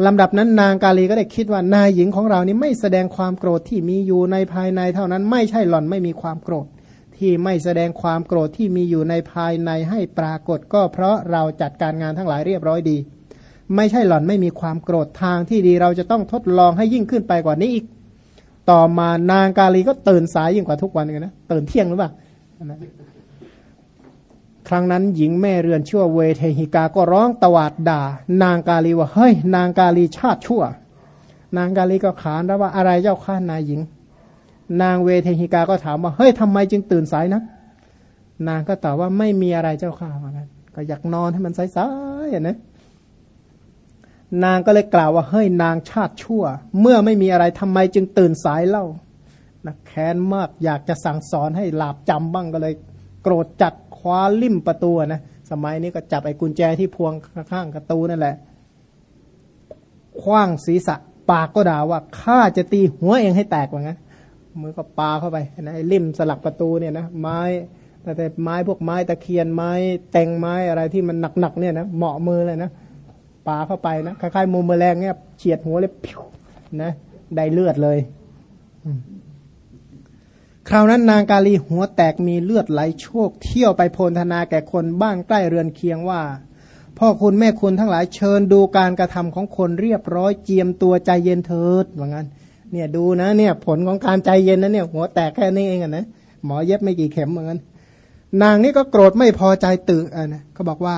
ลำดับนั้นนางกาลีก็ได้คิดว่านายหญิงของเรานี้ไม่แสดงความโกรธที่มีอยู่ในภายในเท่านั้นไม่ใช่หล่อนไม่มีความโกรธ ที่ไม่แสดงความโกรธที่มีอยู่ในภายในให้ปรากฏก็เพราะเราจัดการงานทั้งหลายเรียบร้อยดี ไม่ใช่หล่อนไม่มีความโกรธทางที่ดีเราจะต้องทดลองให้ยิ่งขึ้นไปกว่านี้อีก ต่อมานางกาลีก็ตื่นสายยิ่งกว่าทุกวันเลยนะตื่นเที่ยงหรือเปล่าครั้งนั้นหญิงแม่เรือนชั่วเวเทหิกาก็ร้องตวาดด่า นางกาลีว่าเฮ้ย นางกาลีชาติชั่ว นางกาลีก็ขานแล้วว่าอะไรเจ้าข้านายหญิง นางเวเทหิกาก็ถามว่าเฮ้ยทำไมจึงตื่นสายนะนางก็ตอบว่าไม่มีอะไรเจ้าข้าเหมือนกันก็อยากนอนให้มันสายๆนะ นางก็เลยกล่าวว่าเฮ้ยนางชาติชั่ว เมื่อไม่มีอะไรทำไมจึงตื่นสายเล่านะแค้นมากอยากจะสั่งสอนให้หลาบจำบ้างก็เลย โกรธจัดคว้าลิ่มประตูนะสมัยนี้ก็จับไอ้กุญแจที่พวงข้างประตูนั่นแหละคว้างศีรษะปากก็ด่าว่าข้าจะตีหัวเองให้แตกว่างั้นมือก็ปาเข้าไปนะไอ้ลิ่มสลักประตูเนี่ยนะไม้แต่ไม้พวกไม้ตะเคียนไม้แตงไม้อะไรที่มันหนักๆเนี่ยนะเหมาะมือเลยนะ ปาเข้าไปนะคล้ายๆมุมแมลงเนี่ยเฉียดหัวเลยพิวนะได้เลือดเลยคราวนั้นนางกาลีหัวแตกมีเลือดไหลโชคเที่ยวไปโพลธนาแก่คนบ้านใกล้เรือนเคียงว่า พ่อคุณแม่คุณทั้งหลายเชิญดูการกระทำของคนเรียบร้อยเจียมตัวใจเย็นเถิดว่างั้น เนี่ยดูนะเนี่ยผลของการใจเย็นนะเนี่ย หัวแตกแค่นี้เองนะหมอเย็บไม่กี่เข็มเหมือนกันนางนี่ก็โกรธไม่พอใจตื่นอะนะเขาบอกว่า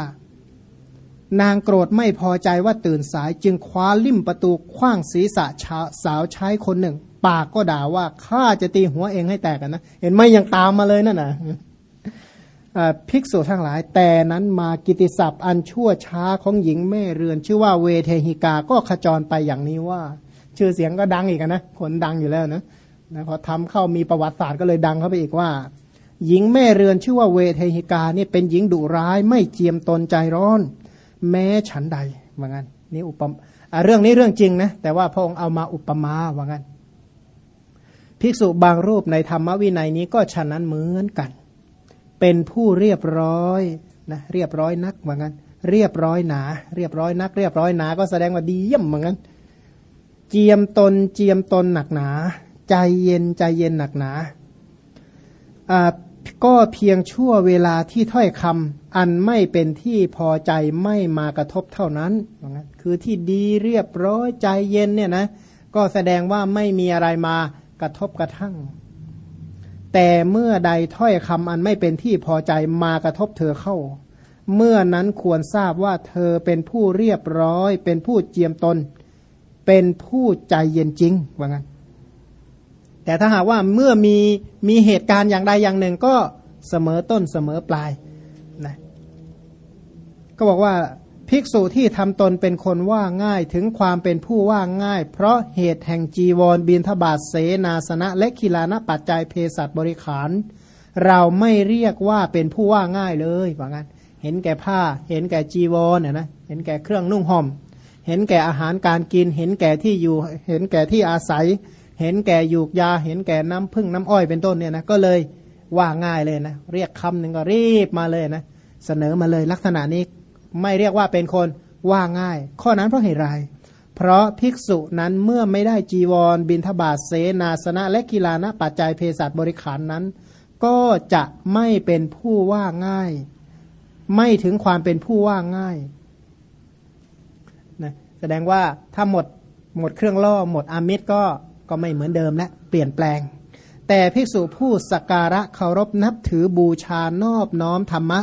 นางโกรธไม่พอใจว่าตื่นสายจึงคว้าลิ่มประตูคว้างศีรษะสาวใช้คนหนึ่ง ปากก็ด่าว่าข้าจะตีหัวเองให้แตกกันนะ เห็นไหมยังตามมาเลยนั่นนะภิกษุทั้งหลาย แต่นั้นมากิติศัพท์อันชั่วช้าของหญิงแม่เรือน ชื่อว่าเวเทหิกาก็ขจรไปอย่างนี้ว่า ชื่อเสียงก็ดังอีกนะคนดังอยู่แล้วนะนะพอทำเข้ามีประวัติศาสตร์ก็เลยดังเข้าไปอีกว่า หญิงแม่เรือนชื่อว่าเวเทหิกานี่เป็นหญิงดุร้ายไม่เจียมตนใจร้อน แม้ฉันใดว่างั้นนี่อุปมเรื่องนี้เรื่องจริงนะแต่ว่าพระองค์เอามาอุปมาว่างั้น ภิกษุบางรูปในธรรมวินัยนี้ก็ฉะนั้นเหมือนกัน เป็นผู้เรียบร้อยนะเรียบร้อยนักว่างั้น เรียบร้อยหนา เรียบร้อยนัก เรียบร้อยหนา ก็แสดงว่าดีเยี่ยมเหมือนกันเจียมตนเจียมตนหนักหนา ใจเย็นใจเย็นหนักหนาอ่าก็เพียงชั่วเวลาที่ถ้อยคำ อันไม่เป็นที่พอใจไม่มากระทบเท่านั้นคือที่ดีเรียบร้อยใจเย็นเนี่ยนะ ก็แสดงว่าไม่มีอะไรมากระทบกระทั่ง แต่เมื่อใดถ้อยคำอันไม่เป็นที่พอใจมากระทบเธอเข้า เมื่อนั้นควรทราบว่าเธอเป็นผู้เรียบร้อย เป็นผู้เจียมตน เป็นผู้ใจเย็นจริงว่างั้น แต่ถ้าหากว่าเมื่อมีมีเหตุการณ์อย่างใดอย่างหนึ่งก็เสมอต้นเสมอปลาย ก็บอกว่าภิกษุที่ทำตนเป็นคนว่าง่ายถึงความเป็นผู้ว่าง่าย เพราะเหตุแห่งจีวรบินทบาทเสนาสนะ และกีฬานปัจจัยเพศัตบริขาร เราไม่เรียกว่าเป็นผู้ว่าง่ายเลยว่างั้น เห็นแก่ผ้า เห็นแก่จีวรเนี่ยนะเห็นแก่เครื่องนุ่งห่ม เห็นแก่อาหารการกิน เห็นแก่ที่อยู่ เห็นแก่ที่อาศัย เห็นแก่ยูกยา เห็นแก่น้ำพึ่งน้ำอ้อยเป็นต้นเนี่ยนะก็เลยว่าง่ายเลยนะเรียกคำหนึ่งก็รีบมาเลยนะเสนอมาเลยลักษณะนี้ ไม่เรียกว่าเป็นคนว่าง่าย ข้อนั้นเพราะเหตุไรเพราะภิกษุนั้นเมื่อไม่ได้จีวร บินทบาทเสนาสนะและกีฬานะปัจจัยเภสัชบริขารนั้น ก็จะไม่เป็นผู้ว่าง่าย ไม่ถึงความเป็นผู้ว่าง่ายนะแสดงว่าถ้าหมดหมดเครื่องล่อหมดอามิตรก็ก็ไม่เหมือนเดิมและเปลี่ยนแปลง แต่ภิกษุผู้สักการะเคารพนับถือบูชานอบน้อมธรรมะ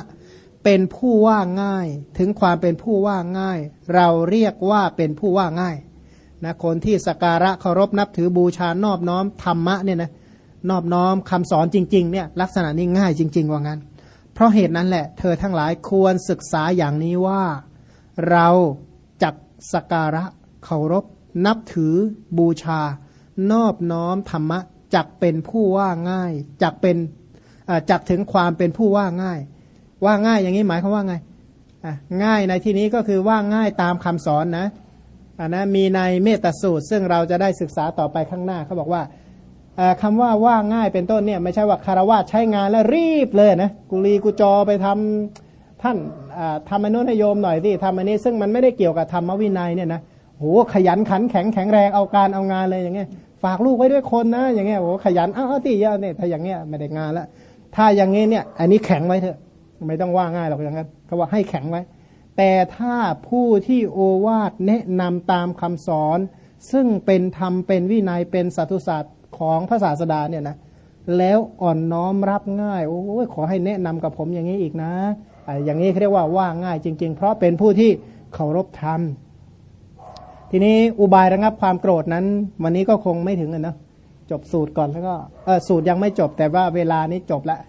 เป็นผู้ว่าง่าย ถึงความเป็นผู้ว่าง่าย เราเรียกว่าเป็นผู้ว่าง่ายนะคนที่สักการะเคารพนับถือบูชานอบน้อมธรรมะเนี่ยนะนอบน้อมคำสอนจริงๆเนี่ยลักษณะนี้ง่ายจริง ๆ ว่างั้น เพราะเหตุนั้นแหละเธอทั้งหลายควรศึกษาอย่างนี้ว่า เราจักสักการะเคารพ นับถือบูชา นอบน้อมธรรมะจักเป็นผู้ว่าง่ายจักเป็นจักถึงความเป็นผู้ว่าง่าย ว่าง่ายอย่างนี้หมายความว่าไงง่ายในที่นี้ก็คือว่าง่ายตามคำสอนนะอันนะมีในเมตสูตร ซึ่งเราจะได้ศึกษาต่อไปข้างหน้าเขาบอกว่าคำว่าว่าง่ายเป็นต้นเนี่ยไม่ใช่ว่าคารวะใช้งานแล้วรีบเลยนะกุลีกุจอไปทำท่านทำอนุนโยมหน่อยที่ทำอันนี้ซึ่งมันไม่ได้เกี่ยวกับธรรมวินัยเนี่ยนะโหขยันขันแข็งแข็งแรงเอาการเอางานเลยอย่างเงี้ยฝากลูกไว้ด้วยคนนะอย่างเงี้ยโหขยันอ้าวตีเยอะเนี่ยถ้าอย่างเงี้ยไม่ได้งานล้วถ้าอย่างเงี้ยเนี่ยอันนี้แข็งไว้เถอะ ไม่ต้องว่าง่ายหรอกอย่างนั้นเขาว่าให้แข็งไว้ แต่ถ้าผู้ที่โอวาทแนะนำตามคำสอน ซึ่งเป็นธรรมเป็นวินัยเป็นสัตุศาสตร์ของพระศาสดาเนี่ยนะแล้วอ่อนน้อมรับง่าย โอ้ยขอให้แนะนำกับผมอย่างนี้อีกนะอย่างนี้เขาเรียกว่าว่าง่ายจริง ๆ เพราะเป็นผู้ที่เคารพธรรมทีนี้อุบายระงับความโกรธนั้น วันนี้ก็คงไม่ถึงนะจบสูตรก่อนแล้วก็เออสูตรยังไม่จบแต่ว่าเวลานี้จบแล้ว